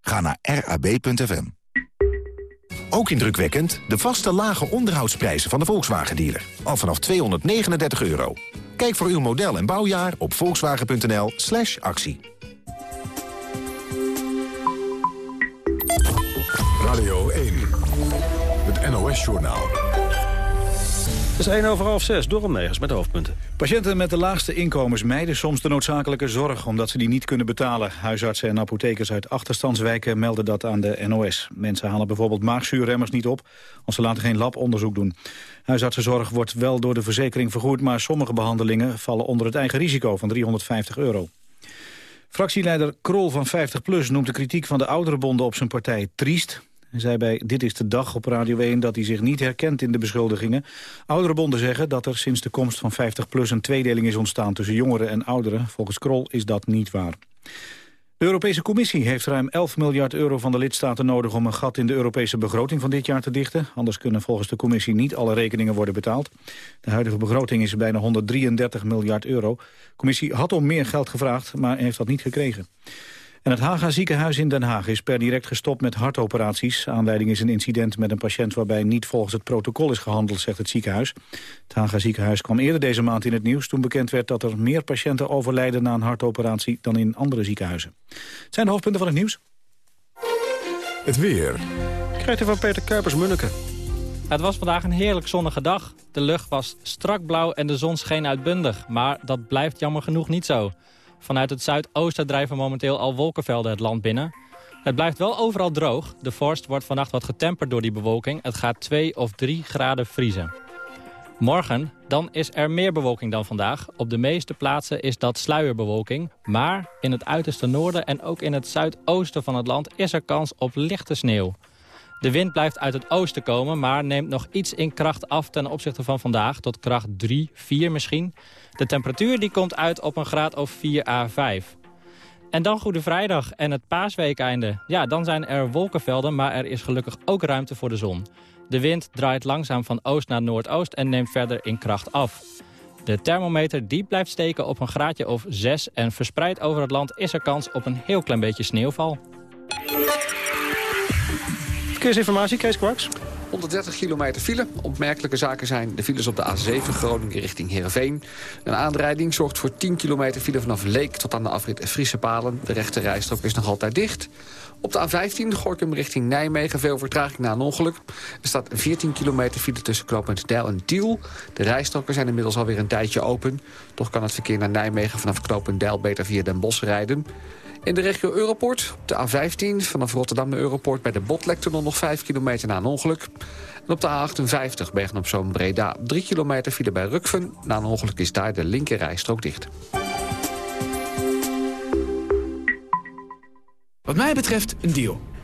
Ga naar rab.fm. Ook indrukwekkend de vaste lage onderhoudsprijzen van de Volkswagen-dealer. Al vanaf 239 euro. Kijk voor uw model en bouwjaar op volkswagen.nl slash actie. Radio 1, het NOS-journaal. Het is 1 over half 6, Dorm Negers met hoofdpunten. Patiënten met de laagste inkomens mijden soms de noodzakelijke zorg... omdat ze die niet kunnen betalen. Huisartsen en apothekers uit achterstandswijken melden dat aan de NOS. Mensen halen bijvoorbeeld maagzuurremmers niet op... als ze laten geen labonderzoek doen. Huisartsenzorg wordt wel door de verzekering vergoed... maar sommige behandelingen vallen onder het eigen risico van 350 euro. Fractieleider Krol van 50PLUS noemt de kritiek van de ouderenbonden op zijn partij triest. Hij zei bij Dit is de Dag op Radio 1 dat hij zich niet herkent in de beschuldigingen. Oudere bonden zeggen dat er sinds de komst van 50PLUS een tweedeling is ontstaan tussen jongeren en ouderen. Volgens Krol is dat niet waar. De Europese Commissie heeft ruim 11 miljard euro van de lidstaten nodig om een gat in de Europese begroting van dit jaar te dichten. Anders kunnen volgens de Commissie niet alle rekeningen worden betaald. De huidige begroting is bijna 133 miljard euro. De Commissie had om meer geld gevraagd, maar heeft dat niet gekregen. En het Haga ziekenhuis in Den Haag is per direct gestopt met hartoperaties. Aanleiding is een incident met een patiënt waarbij niet volgens het protocol is gehandeld, zegt het ziekenhuis. Het Haga ziekenhuis kwam eerder deze maand in het nieuws toen bekend werd dat er meer patiënten overlijden na een hartoperatie dan in andere ziekenhuizen. Het zijn de hoofdpunten van het nieuws. Het weer. Krijgt u van Peter Kuipers-Munneke. Het was vandaag een heerlijk zonnige dag. De lucht was strak blauw en de zon scheen uitbundig. Maar dat blijft jammer genoeg niet zo. Vanuit het zuidoosten drijven momenteel al wolkenvelden het land binnen. Het blijft wel overal droog. De vorst wordt vannacht wat getemperd door die bewolking. Het gaat 2 of 3 graden vriezen. Morgen, dan is er meer bewolking dan vandaag. Op de meeste plaatsen is dat sluierbewolking. Maar in het uiterste noorden en ook in het zuidoosten van het land... is er kans op lichte sneeuw. De wind blijft uit het oosten komen, maar neemt nog iets in kracht af ten opzichte van vandaag. Tot kracht 3, 4 misschien. De temperatuur die komt uit op een graad of 4 à 5. En dan Goede Vrijdag en het paasweekeinde. Ja, dan zijn er wolkenvelden, maar er is gelukkig ook ruimte voor de zon. De wind draait langzaam van oost naar noordoost en neemt verder in kracht af. De thermometer die blijft steken op een graadje of 6... en verspreid over het land is er kans op een heel klein beetje sneeuwval. Verkeersinformatie, Kees Kwaks. 130 kilometer file. Opmerkelijke zaken zijn de files op de A7 Groningen richting Heerenveen. Een aanrijding zorgt voor 10 kilometer file vanaf Leek tot aan de afrit Friese Palen. De rechte rijstrook is nog altijd dicht. Op de A15 Gorkum richting Nijmegen veel vertraging na een ongeluk. Er staat 14 kilometer file tussen knooppunt en Tiel. De rijstroken zijn inmiddels alweer een tijdje open. Toch kan het verkeer naar Nijmegen vanaf knooppunt Deil beter via Den Bosch rijden. In de regio Europort, op de A15, vanaf Rotterdam naar Europort... bij de Botlektunnel nog 5 kilometer na een ongeluk. En op de A58, Bergen op Zoom Breda, 3 kilometer file bij Rukven. Na een ongeluk is daar de linkerrijstrook dicht. Wat mij betreft een deal.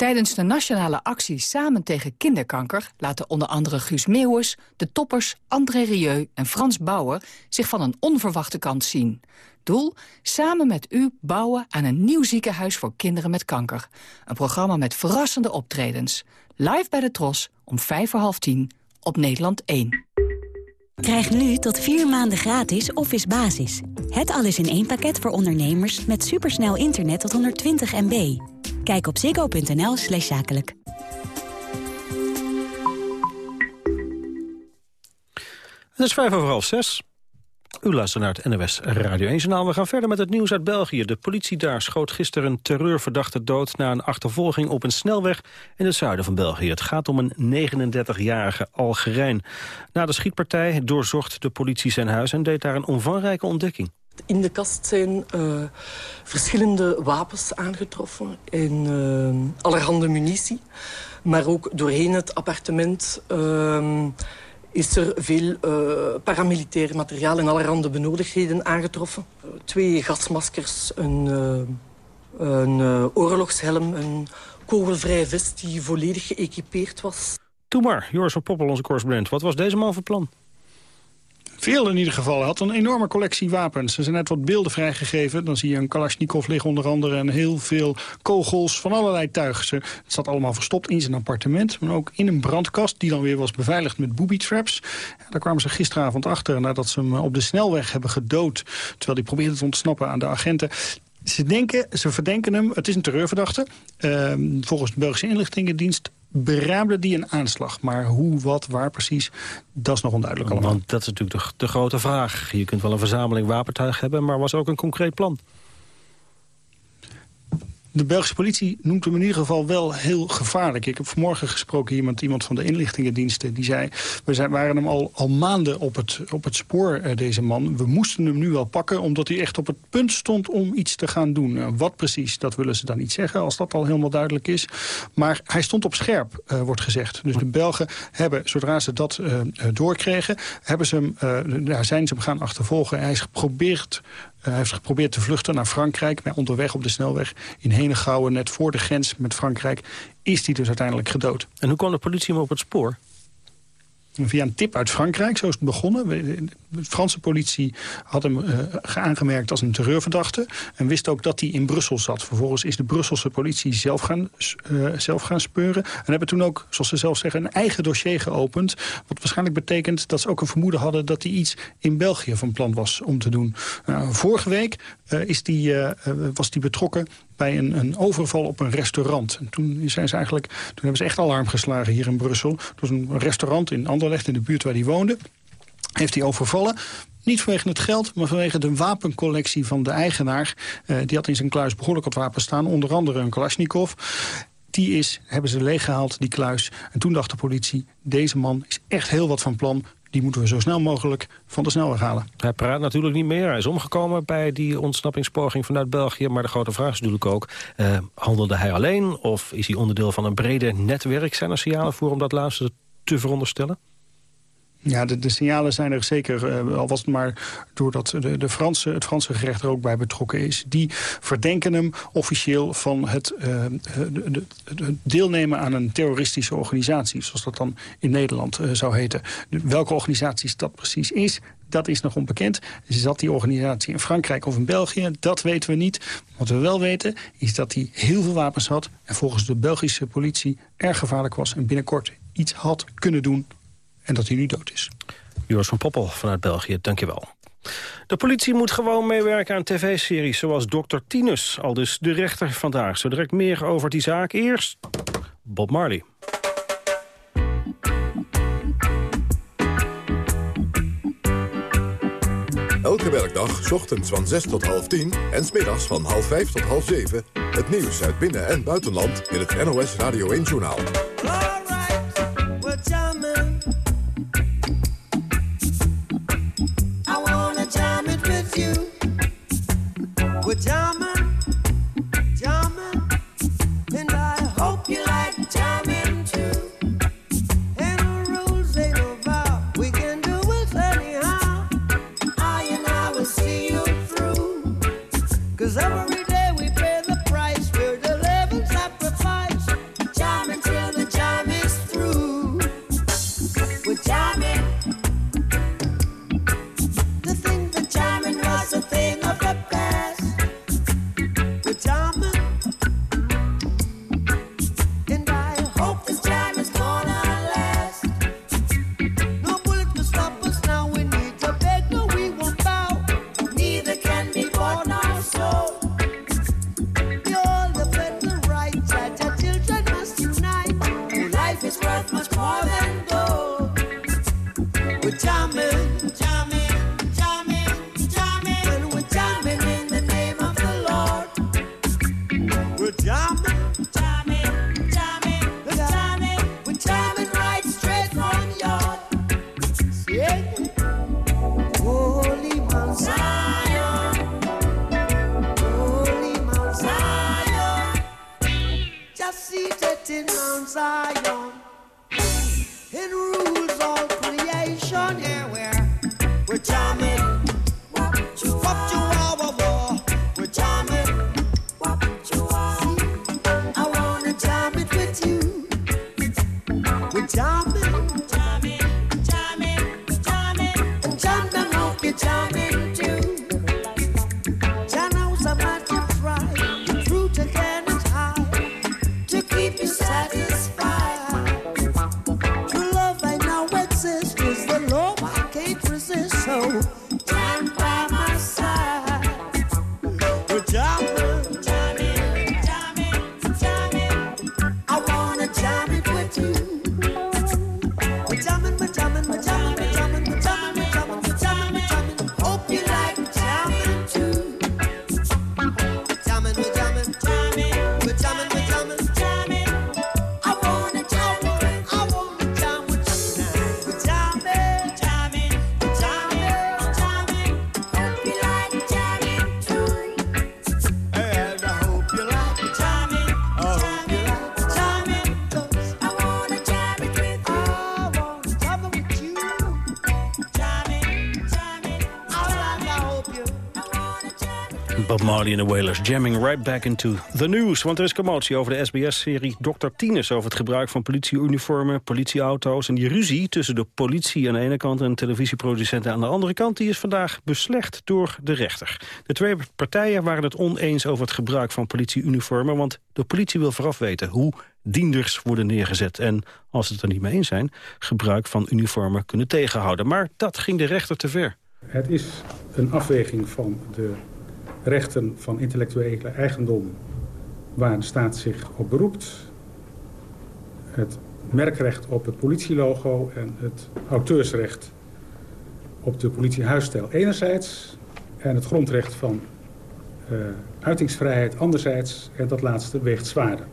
Tijdens de nationale actie Samen tegen kinderkanker... laten onder andere Guus Meeuwers, de toppers André Rieu en Frans Bauer... zich van een onverwachte kant zien. Doel? Samen met u bouwen aan een nieuw ziekenhuis voor kinderen met kanker. Een programma met verrassende optredens. Live bij de Tros om vijf voor half tien op Nederland 1. Krijg nu tot vier maanden gratis Office Basis. Het alles in één pakket voor ondernemers met supersnel internet tot 120 MB. Kijk op ziggo.nl slash zakelijk. Het is vijf over half zes. U luistert naar het NWS Radio 1 Journaal. We gaan verder met het nieuws uit België. De politie daar schoot gisteren een terreurverdachte dood... na een achtervolging op een snelweg in het zuiden van België. Het gaat om een 39-jarige Algerijn. Na de schietpartij doorzocht de politie zijn huis... en deed daar een omvangrijke ontdekking. In de kast zijn uh, verschillende wapens aangetroffen en uh, allerhande munitie. Maar ook doorheen het appartement... Uh, is er veel paramilitair materiaal en allerhande benodigdheden aangetroffen. Twee gasmaskers, een, een oorlogshelm, een kogelvrije vest die volledig geëquipeerd was. Doe maar, Joris van Poppel, onze correspondent. Wat was deze man van plan? Veel in ieder geval. Hij had een enorme collectie wapens. Er zijn net wat beelden vrijgegeven. Dan zie je een Kalashnikov liggen onder andere... en heel veel kogels van allerlei tuigen. Het zat allemaal verstopt in zijn appartement. Maar ook in een brandkast die dan weer was beveiligd met booby traps. Daar kwamen ze gisteravond achter nadat ze hem op de snelweg hebben gedood. Terwijl hij probeerde te ontsnappen aan de agenten. Ze, denken, ze verdenken hem, het is een terreurverdachte. Uh, volgens de Belgische inlichtingendienst beraamde die een aanslag. Maar hoe, wat, waar precies, dat is nog onduidelijk allemaal. Want dat is natuurlijk de, de grote vraag. Je kunt wel een verzameling wapentuig hebben, maar was ook een concreet plan? De Belgische politie noemt hem in ieder geval wel heel gevaarlijk. Ik heb vanmorgen gesproken met iemand van de inlichtingendiensten. Die zei, we zijn, waren hem al, al maanden op het, op het spoor, uh, deze man. We moesten hem nu wel pakken, omdat hij echt op het punt stond om iets te gaan doen. Uh, wat precies, dat willen ze dan niet zeggen, als dat al helemaal duidelijk is. Maar hij stond op scherp, uh, wordt gezegd. Dus de Belgen hebben, zodra ze dat doorkregen, hebben ze hem, zijn ze hem gaan achtervolgen. Hij is geprobeerd hij heeft geprobeerd te vluchten naar Frankrijk. Maar onderweg op de snelweg in Henegouwen, net voor de grens met Frankrijk... is hij dus uiteindelijk gedood. En hoe kwam de politie hem op het spoor? Via een tip uit Frankrijk, zo is het begonnen. De Franse politie had hem uh, aangemerkt als een terreurverdachte... en wist ook dat hij in Brussel zat. Vervolgens is de Brusselse politie zelf gaan, uh, zelf gaan speuren... en hebben toen ook, zoals ze zelf zeggen, een eigen dossier geopend... wat waarschijnlijk betekent dat ze ook een vermoeden hadden... dat hij iets in België van plan was om te doen. Nou, vorige week uh, is die, was hij betrokken bij een, een, overval op een restaurant. En toen, zijn ze eigenlijk, toen hebben ze echt alarm geslagen hier in Brussel. Was een restaurant in Anderlecht, in de buurt waar hij woonde. Heeft hij overvallen. Niet vanwege het geld, maar vanwege de wapencollectie van de eigenaar. Uh, die had in zijn kluis behoorlijk wat wapens staan. Onder andere een Kalashnikov. Die is, hebben ze leeggehaald, die kluis. En toen dacht de politie, deze man is echt heel wat van plan die moeten we zo snel mogelijk van de snelweg halen. Hij praat natuurlijk niet meer. Hij is omgekomen bij die ontsnappingspoging vanuit België. Maar de grote vraag is natuurlijk ook, uh, handelde hij alleen? Of is hij onderdeel van een brede netwerk? Zijn er signalen voor om dat laatste te veronderstellen? Ja, de, signalen zijn er zeker, uh, al was het maar doordat de, de Franse, het Franse gerecht er ook bij betrokken is. Die verdenken hem officieel van het, uh, de, de, deelnemen aan een terroristische organisatie. Zoals dat dan in Nederland uh, zou heten. welke organisatie dat precies is, dat is nog onbekend. Zat die organisatie in Frankrijk of in België? Dat weten we niet. Wat we wel weten is dat hij heel veel wapens had... en volgens de Belgische politie erg gevaarlijk was... en binnenkort iets had kunnen doen en dat hij nu dood is. Joris van Poppel vanuit België, dankjewel. De politie moet gewoon meewerken aan tv-series zoals Dr. Tinus. Al dus de rechter vandaag. Zo direct meer over die zaak. Eerst Bob Marley. Elke werkdag, ochtends van 6 tot half 10 en smiddags van half 5 tot half 7... het nieuws uit binnen- en buitenland in het NOS Radio 1-journaal. you. Marley en de jamming right back into the news. Want er is commotie over de SBS-serie Dr. Tines... over het gebruik van politieuniformen, politieauto's... en die ruzie tussen de politie aan de ene kant... en televisieproducenten aan de andere kant... die is vandaag beslecht door de rechter. De twee partijen waren het oneens over het gebruik van politieuniformen... want de politie wil vooraf weten hoe dienders worden neergezet... en als ze het er niet mee eens zijn... gebruik van uniformen kunnen tegenhouden. Maar dat ging de rechter te ver. Het is een afweging van de rechten van intellectuele eigendom waar de staat zich op beroept. Het merkrecht op het politielogo en het auteursrecht op de politiehuisstijl enerzijds en het grondrecht van uh, uitingsvrijheid anderzijds en dat laatste weegt zwaarder.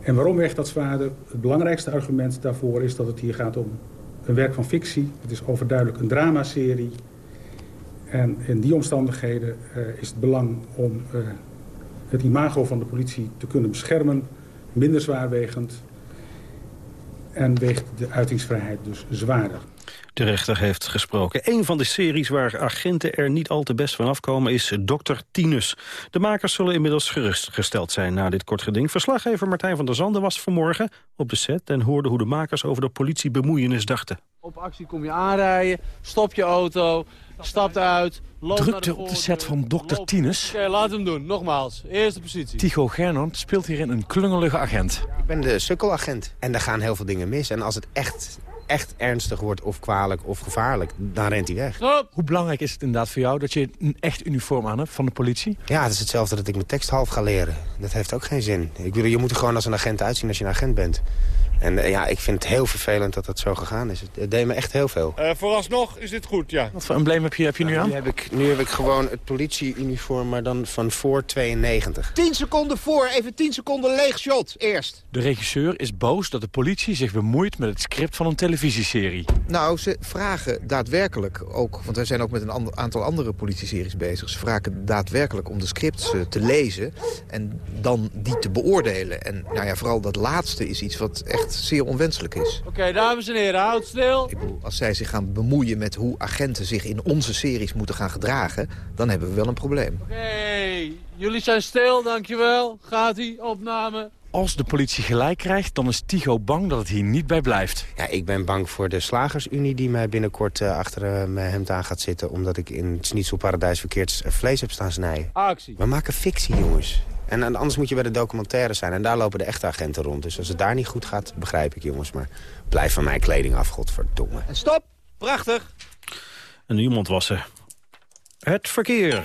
En waarom weegt dat zwaarder? Het belangrijkste argument daarvoor is dat het hier gaat om een werk van fictie. Het is overduidelijk een dramaserie. En in die omstandigheden uh, is het belang om uh, het imago van de politie te kunnen beschermen minder zwaarwegend. En weegt de uitingsvrijheid dus zwaarder. De rechter heeft gesproken. Een van de series waar agenten er niet al te best van afkomen is Dr. Tinus. De makers zullen inmiddels gerustgesteld zijn na dit kort geding. Verslaggever Martijn van der Zanden was vanmorgen op de set... en hoorde hoe de makers over de politiebemoeienis dachten. Op actie kom je aanrijden, stop je auto, stapt uit... Drukte op de set van Dr. Tinus. Oké, laat hem doen. Nogmaals, eerste positie. Tycho Gernand speelt hierin een klungelige agent. Ik ben de sukkelagent en er gaan heel veel dingen mis. En als het echt echt ernstig wordt of kwalijk of gevaarlijk, dan rent hij weg. Stop. Hoe belangrijk is het inderdaad voor jou dat je een echt uniform aan hebt van de politie? Ja, het is hetzelfde dat ik mijn tekst half ga leren. Dat heeft ook geen zin. Ik bedoel, je moet er gewoon als een agent uitzien als je een agent bent. En uh, ja, ik vind het heel vervelend dat dat zo gegaan is. Het deed me echt heel veel. Uh, vooralsnog is dit goed, ja. Wat voor embleem heb je, heb je nu aan? Nu heb, ik, nu heb ik gewoon het politieuniform, maar dan van voor 92. 10 seconden voor, even 10 seconden leeg shot, eerst. De regisseur is boos dat de politie zich bemoeit met het script van een televisieserie. Nou, ze vragen daadwerkelijk ook, want wij zijn ook met een aantal andere politieseries bezig. Ze vragen daadwerkelijk om de scripts uh, te lezen en dan die te beoordelen. En nou ja, vooral dat laatste is iets wat echt zeer onwenselijk is. Oké, okay, dames en heren, houd stil. Ik bedoel, als zij zich gaan bemoeien met hoe agenten zich in onze series moeten gaan gedragen... dan hebben we wel een probleem. Oké, okay, jullie zijn stil, dankjewel. Gaat-ie, opname. Als de politie gelijk krijgt, dan is Tycho bang dat het hier niet bij blijft. Ja, ik ben bang voor de slagersunie die mij binnenkort uh, achter uh, mijn hemd aan gaat zitten... omdat ik in het Schnitzelparadijs verkeerd vlees heb staan snijden. Actie. We maken fictie, jongens. En anders moet je bij de documentaire zijn. En daar lopen de echte agenten rond. Dus als het daar niet goed gaat, begrijp ik, jongens. Maar blijf van mijn kleding af, godverdomme. En stop! Prachtig! En iemand wassen. Het verkeer.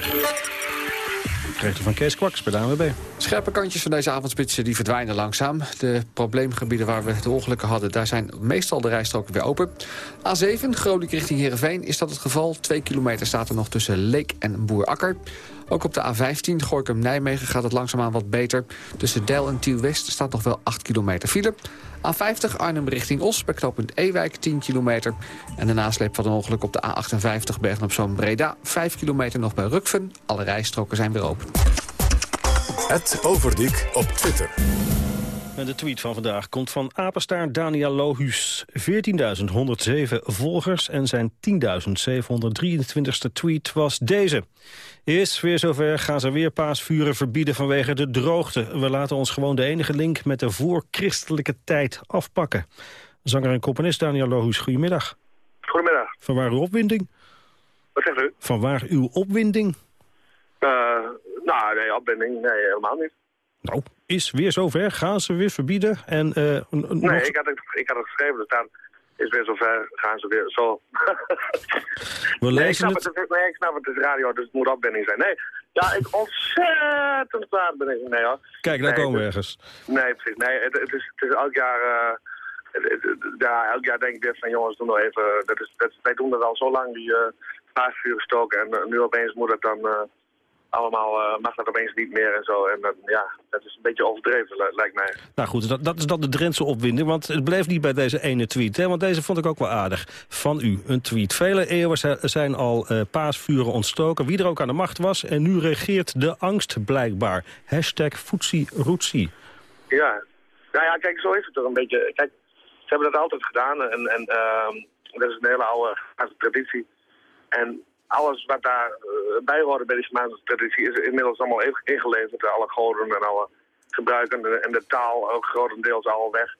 Krijgt u van Kees Kwaks bij de ANWB. Scherpe kantjes van deze avondspitsen die verdwijnen langzaam. De probleemgebieden waar we de ongelukken hadden... daar zijn meestal de rijstroken weer open. A7, Groningen richting Heerenveen, is dat het geval. Twee kilometer staat er nog tussen Leek en Boerakker. Ook op de A15, Gorkum-Nijmegen, gaat het langzaamaan wat beter. Tussen Del en Tiel-West staat nog wel 8 kilometer file. A50 Arnhem richting Os, bij knooppunt Ewijk 10 kilometer. En de nasleep van een ongeluk op de A58 Bergen op Zoom Breda. 5 kilometer nog bij Rukven. Alle rijstroken zijn weer open. Het Overdiek op Twitter. En de tweet van vandaag komt van apenstaar Daniel Lohus. 14.107 volgers en zijn 10.723ste tweet was deze. Is weer zover, gaan ze weer paasvuren verbieden vanwege de droogte. We laten ons gewoon de enige link met de voorchristelijke tijd afpakken. Zanger en componist Daniel Lohus, goedemiddag. Goedemiddag. Van waar uw opwinding? Wat zegt u? Van waar uw opwinding? Eh, nou, nee, opwinding, nee, helemaal niet. Nou, is weer zover, gaan ze weer verbieden. En, eh, Nee, nog- ik had, het, ik had het geschreven, er staan, is weer zover, gaan ze weer zo. we nee, ik lezen snap het. het. nee, ik snap het, het is radio, dus het moet opwinding zijn. Nee, ja, ik ontzettend kwaad ben ik. Nee hoor. Kijk, daar Nee, komen we ergens. Nee, precies. Nee, het, het, is, het is elk jaar... eh, ja, elk jaar denk ik weer van jongens, doe nou even... Dat is, dat, wij doen dat al zo lang, die uh, paasvuren stoken. En eh, nu opeens moet het dan eh, allemaal... eh, mag dat opeens niet meer en zo. En dan, ja, dat is een beetje overdreven, li- lijkt mij. Nou goed, dat, dat is dan de Drentse opwinding. Want het bleef niet bij deze ene tweet. Hè, want deze vond ik ook wel aardig. Van u, een tweet. Vele eeuwen zi- zijn al eh, paasvuren ontstoken. Wie er ook aan de macht was. En nu regeert de angst blijkbaar. Hashtag Roetsie. Ja. Nou ja, kijk, zo is het toch een beetje. Kijk, ze hebben dat altijd gedaan en, en ehm, dat is een hele oude Germaanse traditie. En alles wat daar eh, bij hoort bij die Germaanse traditie is inmiddels allemaal in- ingeleverd. Alle goden en alle gebruiken en de, taal ook grotendeels al weg.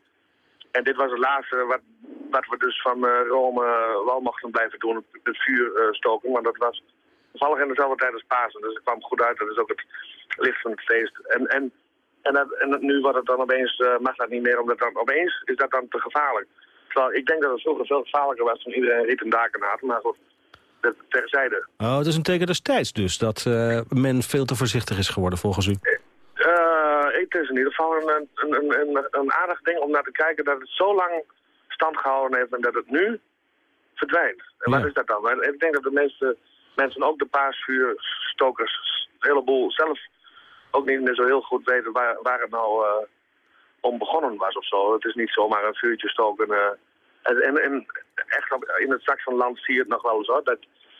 En dit was het laatste wat, wat we dus van eh, Rome wel mochten blijven doen, het, vuur eh, stoken. Want dat was toevallig in dezelfde tijd als Pasen, dus het kwam goed uit. Dat is ook het licht van het feest. En, en en, dat, en nu wordt het dan opeens, eh, mag dat niet meer, omdat dan opeens is dat dan te gevaarlijk. Terwijl ik denk dat het vroeger veel gevaarlijker was toen iedereen riet en daken had. Maar goed, dat terzijde. Oh, het is een teken destijds dus. Dat eh, men veel te voorzichtig is geworden volgens u. Eh, het is in ieder geval een, een, een, een, aardig ding om naar te kijken dat het zo lang stand gehouden heeft en dat het nu verdwijnt. En wat is dat dan? En ik denk dat de meeste mensen, ook de paasvuurstokers, een heleboel zelf ook niet meer zo heel goed weten waar, waar het nou eh, om begonnen was of zo. Het is niet zomaar een vuurtje stoken. En, en, echt in het Saxonland zie je het nog wel eens hoor. Dat,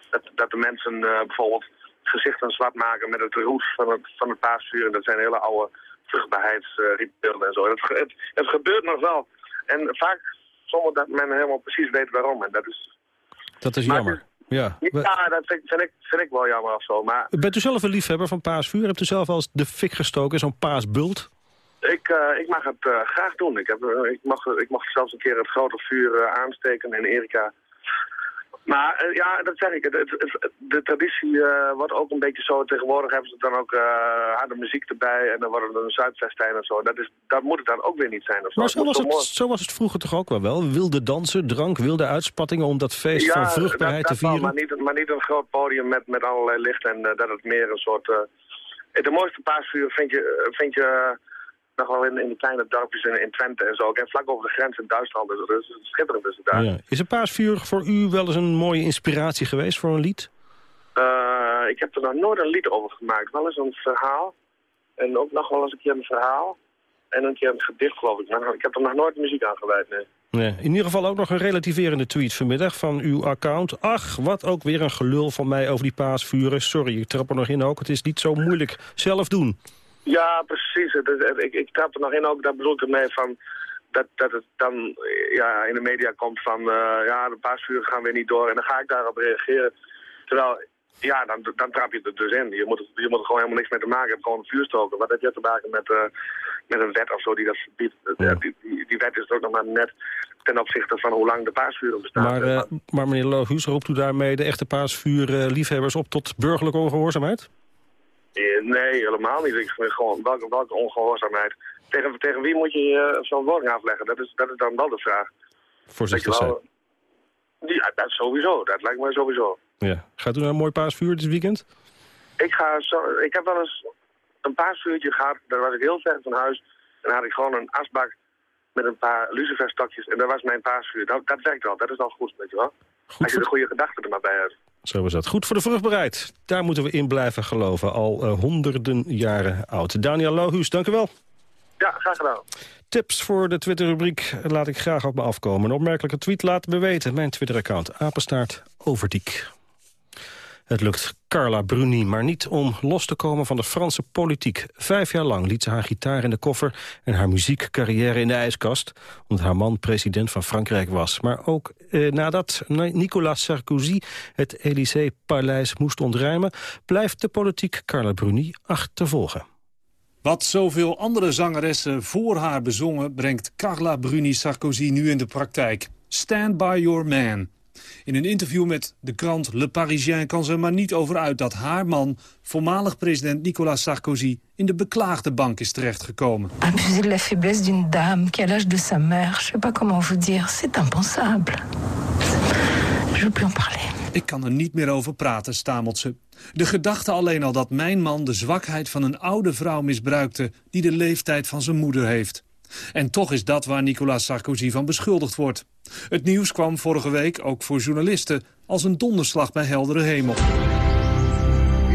dat, dat de mensen eh, bijvoorbeeld gezichten zwart maken met het roet van het, van het paasvuur. En dat zijn hele oude vruchtbaarheidsrituelen en zo. Het, het, het gebeurt nog wel. En vaak zonder dat men helemaal precies weet waarom. En dat is... Dat is jammer. Ja. Ja, dat vind, vind, ik, vind ik wel jammer of zo. Maar Bent u zelf een liefhebber van paasvuur? Hebt u zelf al eens de fik gestoken, zo'n paasbult? Ik, eh, ik mag het eh, graag doen. Ik, heb, eh, ik, mag, ik mag zelfs een keer het grote vuur aansteken in Erika. Maar ja, dat zeg ik. Het, het- het- de traditie wordt ook een beetje zo. Tegenwoordig hebben ze dan ook harde muziek erbij. En dan wordt het een zuidfestijn en zo. Dat, is, dat moet het dan ook weer niet zijn. Of zo. Maar zo was, het, mooi- zo was het vroeger toch ook wel wel? Wilde dansen, drank, wilde uitspattingen om dat feest van vruchtbaarheid dat, te dat vieren? maar, niet, maar niet een groot podium met, met allerlei licht. En dat het meer een soort... de mooiste paasvuur vind je, vind je nog wel in, in de kleine dorpjes in, in Twente en zo. En vlak over de grens in Duitsland. Dus het is schitterend is het daar. Ja. Is een paasvuur voor u wel eens een mooie inspiratie geweest voor een lied? Eh, ik heb er nog nooit een lied over gemaakt. Wel eens een verhaal. En ook nog wel eens een keer een verhaal. En een keer een gedicht, geloof ik. Maar ik heb er nog nooit muziek aan gewijd, nee. Nee. In ieder geval ook nog een relativerende tweet vanmiddag van uw account. Ach, wat ook weer een gelul van mij over die paasvuren. Sorry, ik trap er nog in ook. Het is niet zo moeilijk. Zelf doen. Ja, precies. Het het- ik, ik trap er nog in ook, daar bedoel ik ermee van... Dat, dat het dan ja, in de media komt van... eh, ja, de paasvuren gaan weer niet door. En dan ga ik daarop reageren. Terwijl, ja, dan, dan trap je er dus in. Je moet, je moet er gewoon helemaal niks mee te maken hebben. Gewoon een vuur stoken. Wat heb je te maken met, eh, met een wet of zo die dat verbiedt? Ja, die, die, die wet is ook nog maar net ten opzichte van hoe lang de paasvuren bestaan. Maar, eh, maar meneer Logus, roept u daarmee de echte paasvuurliefhebbers op tot burgerlijke ongehoorzaamheid? Eh, Nee, helemaal niet. Ik vind gewoon, welke, welke ongehoorzaamheid? Tegen, tegen wie moet je uh, zo'n woning afleggen? Dat is, dat is dan wel de vraag. Voorzichtig wel, Ja, dat sowieso. Dat lijkt mij sowieso. Ja. Gaat u naar een mooi paasvuur dit weekend? Ik, ga zo, ik heb wel eens een paasvuurtje gehad. Daar was ik heel ver van huis. En dan had ik gewoon een asbak met een paar luciferstakjes. En dat was mijn paasvuur. Dat, dat werkt wel. Dat is al goed, weet je wel. Als je de goede gedachten er maar bij hebt. Zo is dat. Goed voor de vruchtbaarheid. Daar moeten we in blijven geloven. Al eh, honderden jaren oud. Daniel Lohuus, dank u wel. Ja, graag gedaan. Tips voor de Twitter-rubriek laat ik graag op me afkomen. Een opmerkelijke tweet laat me weten. Mijn Twitter-account, apenstaart Overdiek. Het lukt Carla Bruni maar niet om los te komen van de Franse politiek. Vijf jaar lang liet ze haar gitaar in de koffer en haar muziekcarrière in de ijskast. Omdat haar man president van Frankrijk was. Maar ook eh, nadat Nicolas Sarkozy het Élysée-paleis moest ontruimen... blijft de politiek Carla Bruni achtervolgen. Wat zoveel andere zangeressen voor haar bezongen... brengt Carla Bruni Sarkozy nu in de praktijk. Stand by your man. In een interview met de krant Le Parisien kan ze er maar niet over uit... dat haar man, voormalig president Nicolas Sarkozy... in de beklaagde bank is terechtgekomen. Abuser de la faiblesse d'une dame qui a l'âge de sa mère, je sais pas comment vous dire, c'est impensable. Je veux plus en parler. Ik kan er niet meer over praten, stamelt ze. De gedachte alleen al dat mijn man de zwakheid van een oude vrouw misbruikte... die de leeftijd van zijn moeder heeft. En toch is dat waar Nicolas Sarkozy van beschuldigd wordt. Het nieuws kwam vorige week, ook voor journalisten... als een donderslag bij heldere hemel.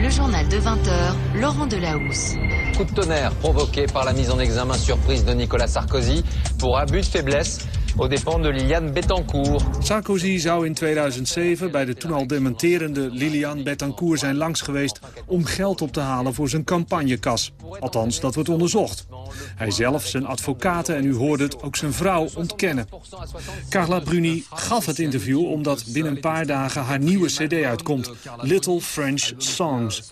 Le journal de 20h, Laurent Delahousse. Coup de tonnerre provoqué par la mise en examen surprise de Nicolas Sarkozy pour abus de faiblesse aux dépens de Liliane Bettencourt. Sarkozy zou in 2007 bij de toen al dementerende Liliane Bettencourt zijn langs geweest om geld op te halen voor zijn campagnekas. Althans, dat wordt onderzocht. Hij zelf, zijn advocaten en u hoorde het, ook zijn vrouw ontkennen. Carla Bruni gaf het interview omdat binnen een paar dagen haar nieuwe cd uitkomt. Little French Songs.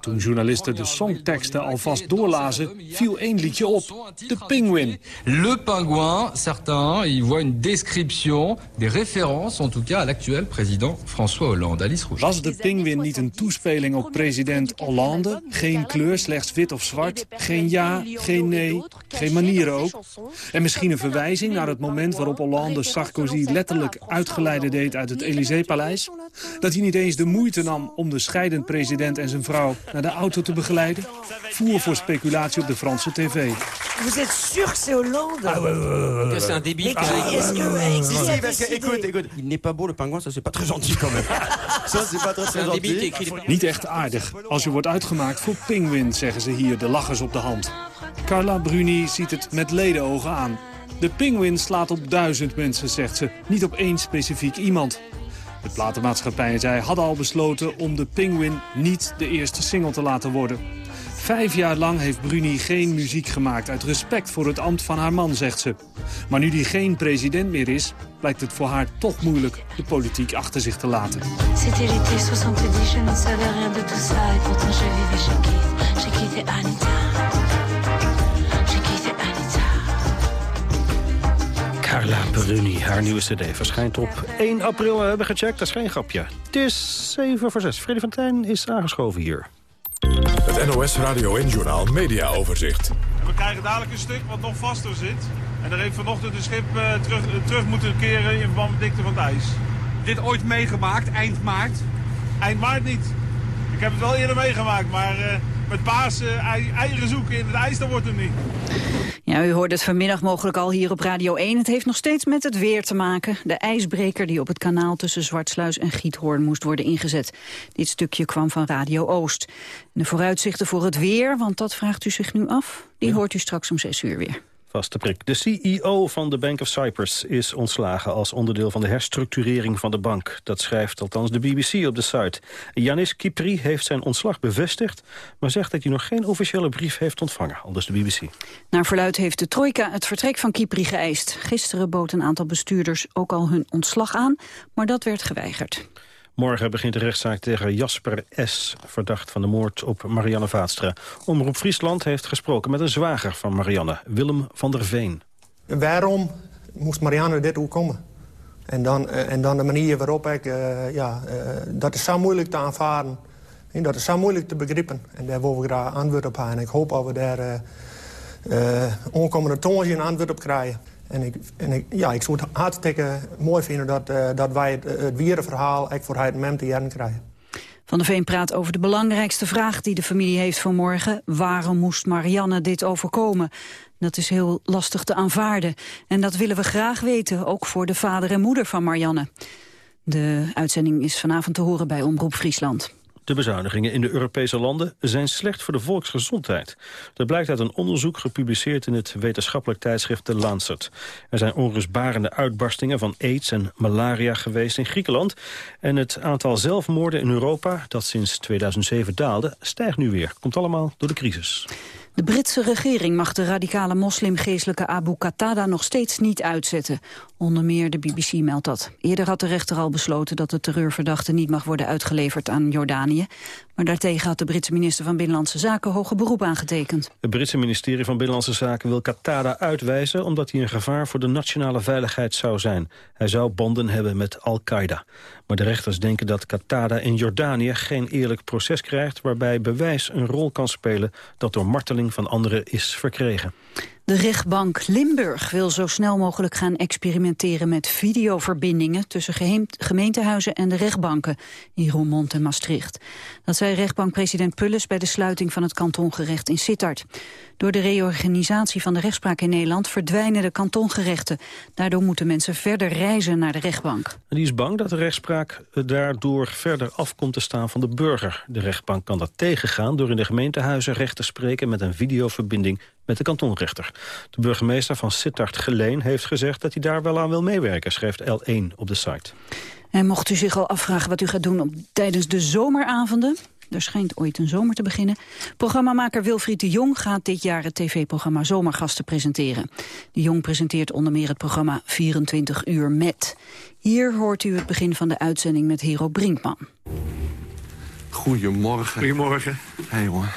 Toen journalisten de songteksten alvast doorlazen, viel één liedje op. De Penguin. Le pingouin, certains y voient une description, des références en tout cas à l'actuel président François Hollande. Alice Rouget. Was de Penguin niet een toespeling op president Hollande? Geen kleur, slechts wit of zwart. Geen ja, geen nee, geen manieren ook. En misschien een verwijzing naar het moment waarop Hollande Sarkozy letterlijk uitgeleide deed uit het Élysée-paleis? Dat hij niet eens de moeite nam om de scheidend president en zijn vrouw naar de auto te begeleiden? Voer voor speculatie op de Franse tv. Vous êtes sûr que c'est Hollande Ah ouais, ouais, ouais, ouais. C'est un débile. Est-ce. Si, qui a si, parce que, décidé écoute, écoute, il n'est pas beau le pingouin, ça c'est pas très gentil quand même. ça c'est pas très, très gentil. Niet echt aardig als je wordt uitgemaakt voor Penguin, zeggen ze hier, de lachers op de hand. Carla Bruni ziet het met ledenogen aan. De Penguin slaat op duizend mensen, zegt ze, niet op één specifiek iemand. De platenmaatschappij en zij hadden al besloten om de Penguin niet de eerste single te laten worden. Vijf jaar lang heeft Bruni geen muziek gemaakt uit respect voor het ambt van haar man, zegt ze. Maar nu die geen president meer is, blijkt het voor haar toch moeilijk de politiek achter zich te laten. C'était l'été 70, je ne savais rien de tout ça et pourtant je vivais chez Keith. J'ai quitté Anita. J'ai quitté Anita. Carla Bruni, haar nieuwe cd, verschijnt op 1 april. We hebben gecheckt, dat is geen grapje. Het is 7 voor 6. Freddy van Tijn is aangeschoven hier. Het NOS Radio en Journaal Media Overzicht. We krijgen dadelijk een stuk wat nog vaster zit. En daar heeft vanochtend een schip eh, terug, eh, terug moeten keren in verband met dikte van het ijs. Dit ooit meegemaakt, eind maart? Eind maart niet. Ik heb het wel eerder meegemaakt, maar eh, met paas ei- eieren zoeken in het ijs, dat wordt hem niet. Ja, u hoort het vanmiddag mogelijk al hier op Radio 1. Het heeft nog steeds met het weer te maken. De ijsbreker die op het kanaal tussen Zwartsluis en Giethoorn moest worden ingezet. Dit stukje kwam van Radio Oost. De vooruitzichten voor het weer, want dat vraagt u zich nu af... die hoort u straks om 6 uur weer. Vaste prik. De CEO van de Bank of Cyprus is ontslagen als onderdeel van de herstructurering van de bank. Dat schrijft althans de BBC op de site. Yanis Kipri heeft zijn ontslag bevestigd, maar zegt dat hij nog geen officiële brief heeft ontvangen, aldus de BBC. Naar verluid heeft de trojka het vertrek van Kipri geëist. Gisteren bood een aantal bestuurders ook al hun ontslag aan, maar dat werd geweigerd. Morgen begint de rechtszaak tegen Jasper S., verdacht van de moord op Marianne Vaatstra. Omroep Friesland heeft gesproken met een zwager van Marianne, Willem van der Veen. Waarom moest Marianne dit komen? En dan, eh, en dan de manier waarop ik... eh, ja, eh, dat is zo moeilijk te aanvaarden. En dat is zo moeilijk te begrijpen. En daar wil ik graag antwoord op hebben. En ik hoop dat we daar eh, onkomende tongetje een antwoord op krijgen. En ik, en ik, ja, ik zou het hartstikke mooi vinden dat, eh, dat wij het, het wierenverhaal... echt voor het jaren krijgen. Van der Veen praat over de belangrijkste vraag die de familie heeft voor morgen. Waarom moest Marianne dit overkomen? Dat is heel lastig te aanvaarden. En dat willen we graag weten, ook voor de vader en moeder van Marianne. De uitzending is vanavond te horen bij Omroep Friesland. De bezuinigingen in de Europese landen zijn slecht voor de volksgezondheid. Dat blijkt uit een onderzoek gepubliceerd in het wetenschappelijk tijdschrift The Lancet. Er zijn onrustbarende uitbarstingen van aids en malaria geweest in Griekenland. En het aantal zelfmoorden in Europa, dat sinds 2007 daalde, stijgt nu weer. Komt allemaal door de crisis. De Britse regering mag de radicale moslimgeestelijke Abu Qatada nog steeds niet uitzetten. Onder meer de BBC meldt dat. Eerder had de rechter al besloten dat de terreurverdachte niet mag worden uitgeleverd aan Jordanië. Maar daartegen had de Britse minister van Binnenlandse Zaken hoge beroep aangetekend. Het Britse ministerie van Binnenlandse Zaken wil Qatada uitwijzen... omdat hij een gevaar voor de nationale veiligheid zou zijn. Hij zou banden hebben met Al-Qaeda. Maar de rechters denken dat Qatada in Jordanië geen eerlijk proces krijgt... waarbij bewijs een rol kan spelen dat door marteling van anderen is verkregen. De rechtbank Limburg wil zo snel mogelijk gaan experimenteren met videoverbindingen tussen gemeentehuizen en de rechtbanken in Roermond en Maastricht. Dat zei rechtbankpresident Pulles bij de sluiting van het kantongerecht in Sittard. Door de reorganisatie van de rechtspraak in Nederland verdwijnen de kantongerechten. Daardoor moeten mensen verder reizen naar de rechtbank. En die is bang dat de rechtspraak eh, daardoor verder af komt te staan van de burger. De rechtbank kan dat tegengaan door in de gemeentehuizen recht te spreken met een videoverbinding met de kantonrechter. De burgemeester van Sittard Geleen heeft gezegd dat hij daar wel aan wil meewerken, schrijft L1 op de site. En mocht u zich al afvragen wat u gaat doen op, tijdens de zomeravonden... er schijnt ooit een zomer te beginnen... programmamaker Wilfried de Jong gaat dit jaar het tv-programma Zomergasten presenteren. De Jong presenteert onder meer het programma 24 uur met. Hier hoort u het begin van de uitzending met Hero Brinkman. Goedemorgen. Goedemorgen. Hé jongen.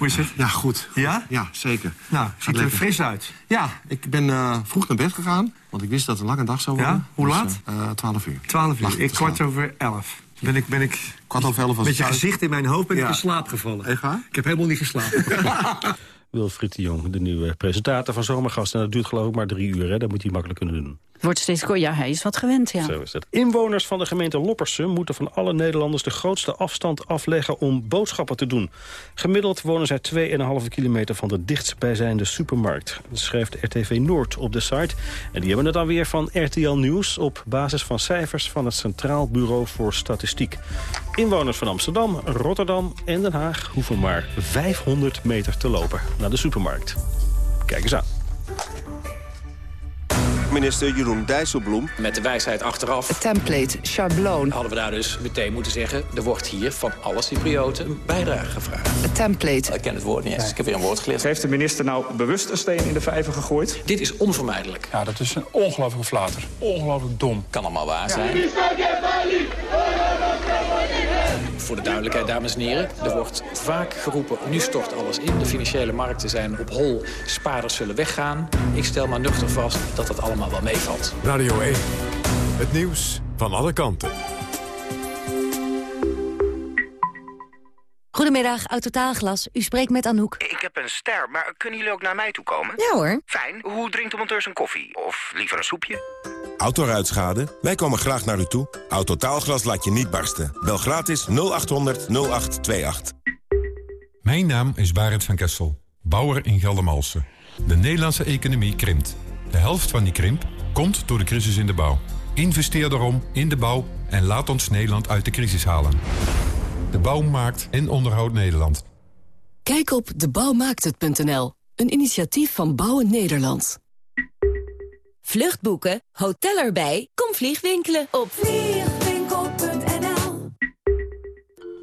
Hoe is het? Ja, goed. Ja? Ja, zeker. Nou, Gaat ziet er fris uit. Ja, ik ben eh, vroeg naar bed gegaan, want ik wist dat het een lange dag zou worden. Ja? Hoe Dus, laat? eh, eh, 12 uur. 12 Lag uur. Ik kwart over 11. Ben ik, ben ik Kwart over elf was met je gezicht in mijn hoofd ben ik in slaap gevallen. Echt waar? Ik heb helemaal niet geslapen. Wilfried de Jong, de nieuwe presentator van Zomergast. En dat duurt geloof ik maar drie uur, hè? dat moet hij makkelijk kunnen doen. Wordt steeds... Ja, hij is wat gewend, ja. Zo is het. Inwoners van de gemeente Loppersum moeten van alle Nederlanders de grootste afstand afleggen om boodschappen te doen. Gemiddeld wonen zij 2,5 kilometer van de dichtstbijzijnde supermarkt. Dat schrijft RTV Noord op de site. En die hebben het dan weer van RTL Nieuws op basis van cijfers van het Centraal Bureau voor Statistiek. Inwoners van Amsterdam, Rotterdam en Den Haag hoeven maar 500 meter te lopen naar de supermarkt. Kijk eens aan. Minister Jeroen Dijsselbloem. Met de wijsheid achteraf. template, schabloon. Hadden we daar dus meteen moeten zeggen... er wordt hier van alle Cyprioten een bijdrage gevraagd. template. Ik ken het woord niet eens. Ik heb weer een woord geleerd. Heeft de minister nou bewust een steen in de vijver gegooid? Dit is onvermijdelijk. Ja, dat is een ongelooflijke flater. Ongelooflijk dom. Kan allemaal waar zijn. Voor de duidelijkheid, dames en heren. Er wordt vaak geroepen, nu stort alles in. De financiële markten zijn op hol. Spaarders zullen weggaan. Ik stel maar nuchter vast dat dat allemaal wel meevalt. Radio 1. Het nieuws van alle kanten. Goedemiddag, Autotaalglas. U spreekt met Anouk. Ik heb een ster, maar kunnen jullie ook naar mij toe komen? Ja hoor. Fijn. Hoe drinkt de monteur zijn koffie? Of liever een soepje? Autoruitschade? Wij komen graag naar u toe. Autotaalglas laat je niet barsten. Bel gratis 0800 0828. Mijn naam is Barend van Kessel, bouwer in Geldermalsen. De Nederlandse economie krimpt. De helft van die krimp komt door de crisis in de bouw. Investeer daarom in de bouw en laat ons Nederland uit de crisis halen. De bouw maakt en onderhoudt Nederland. Kijk op debouwmaakthet.nl, een initiatief van Bouwen Nederland. Vluchtboeken, hotel erbij, kom vliegwinkelen op vliegwinkel.nl.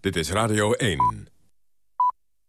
Dit is Radio 1.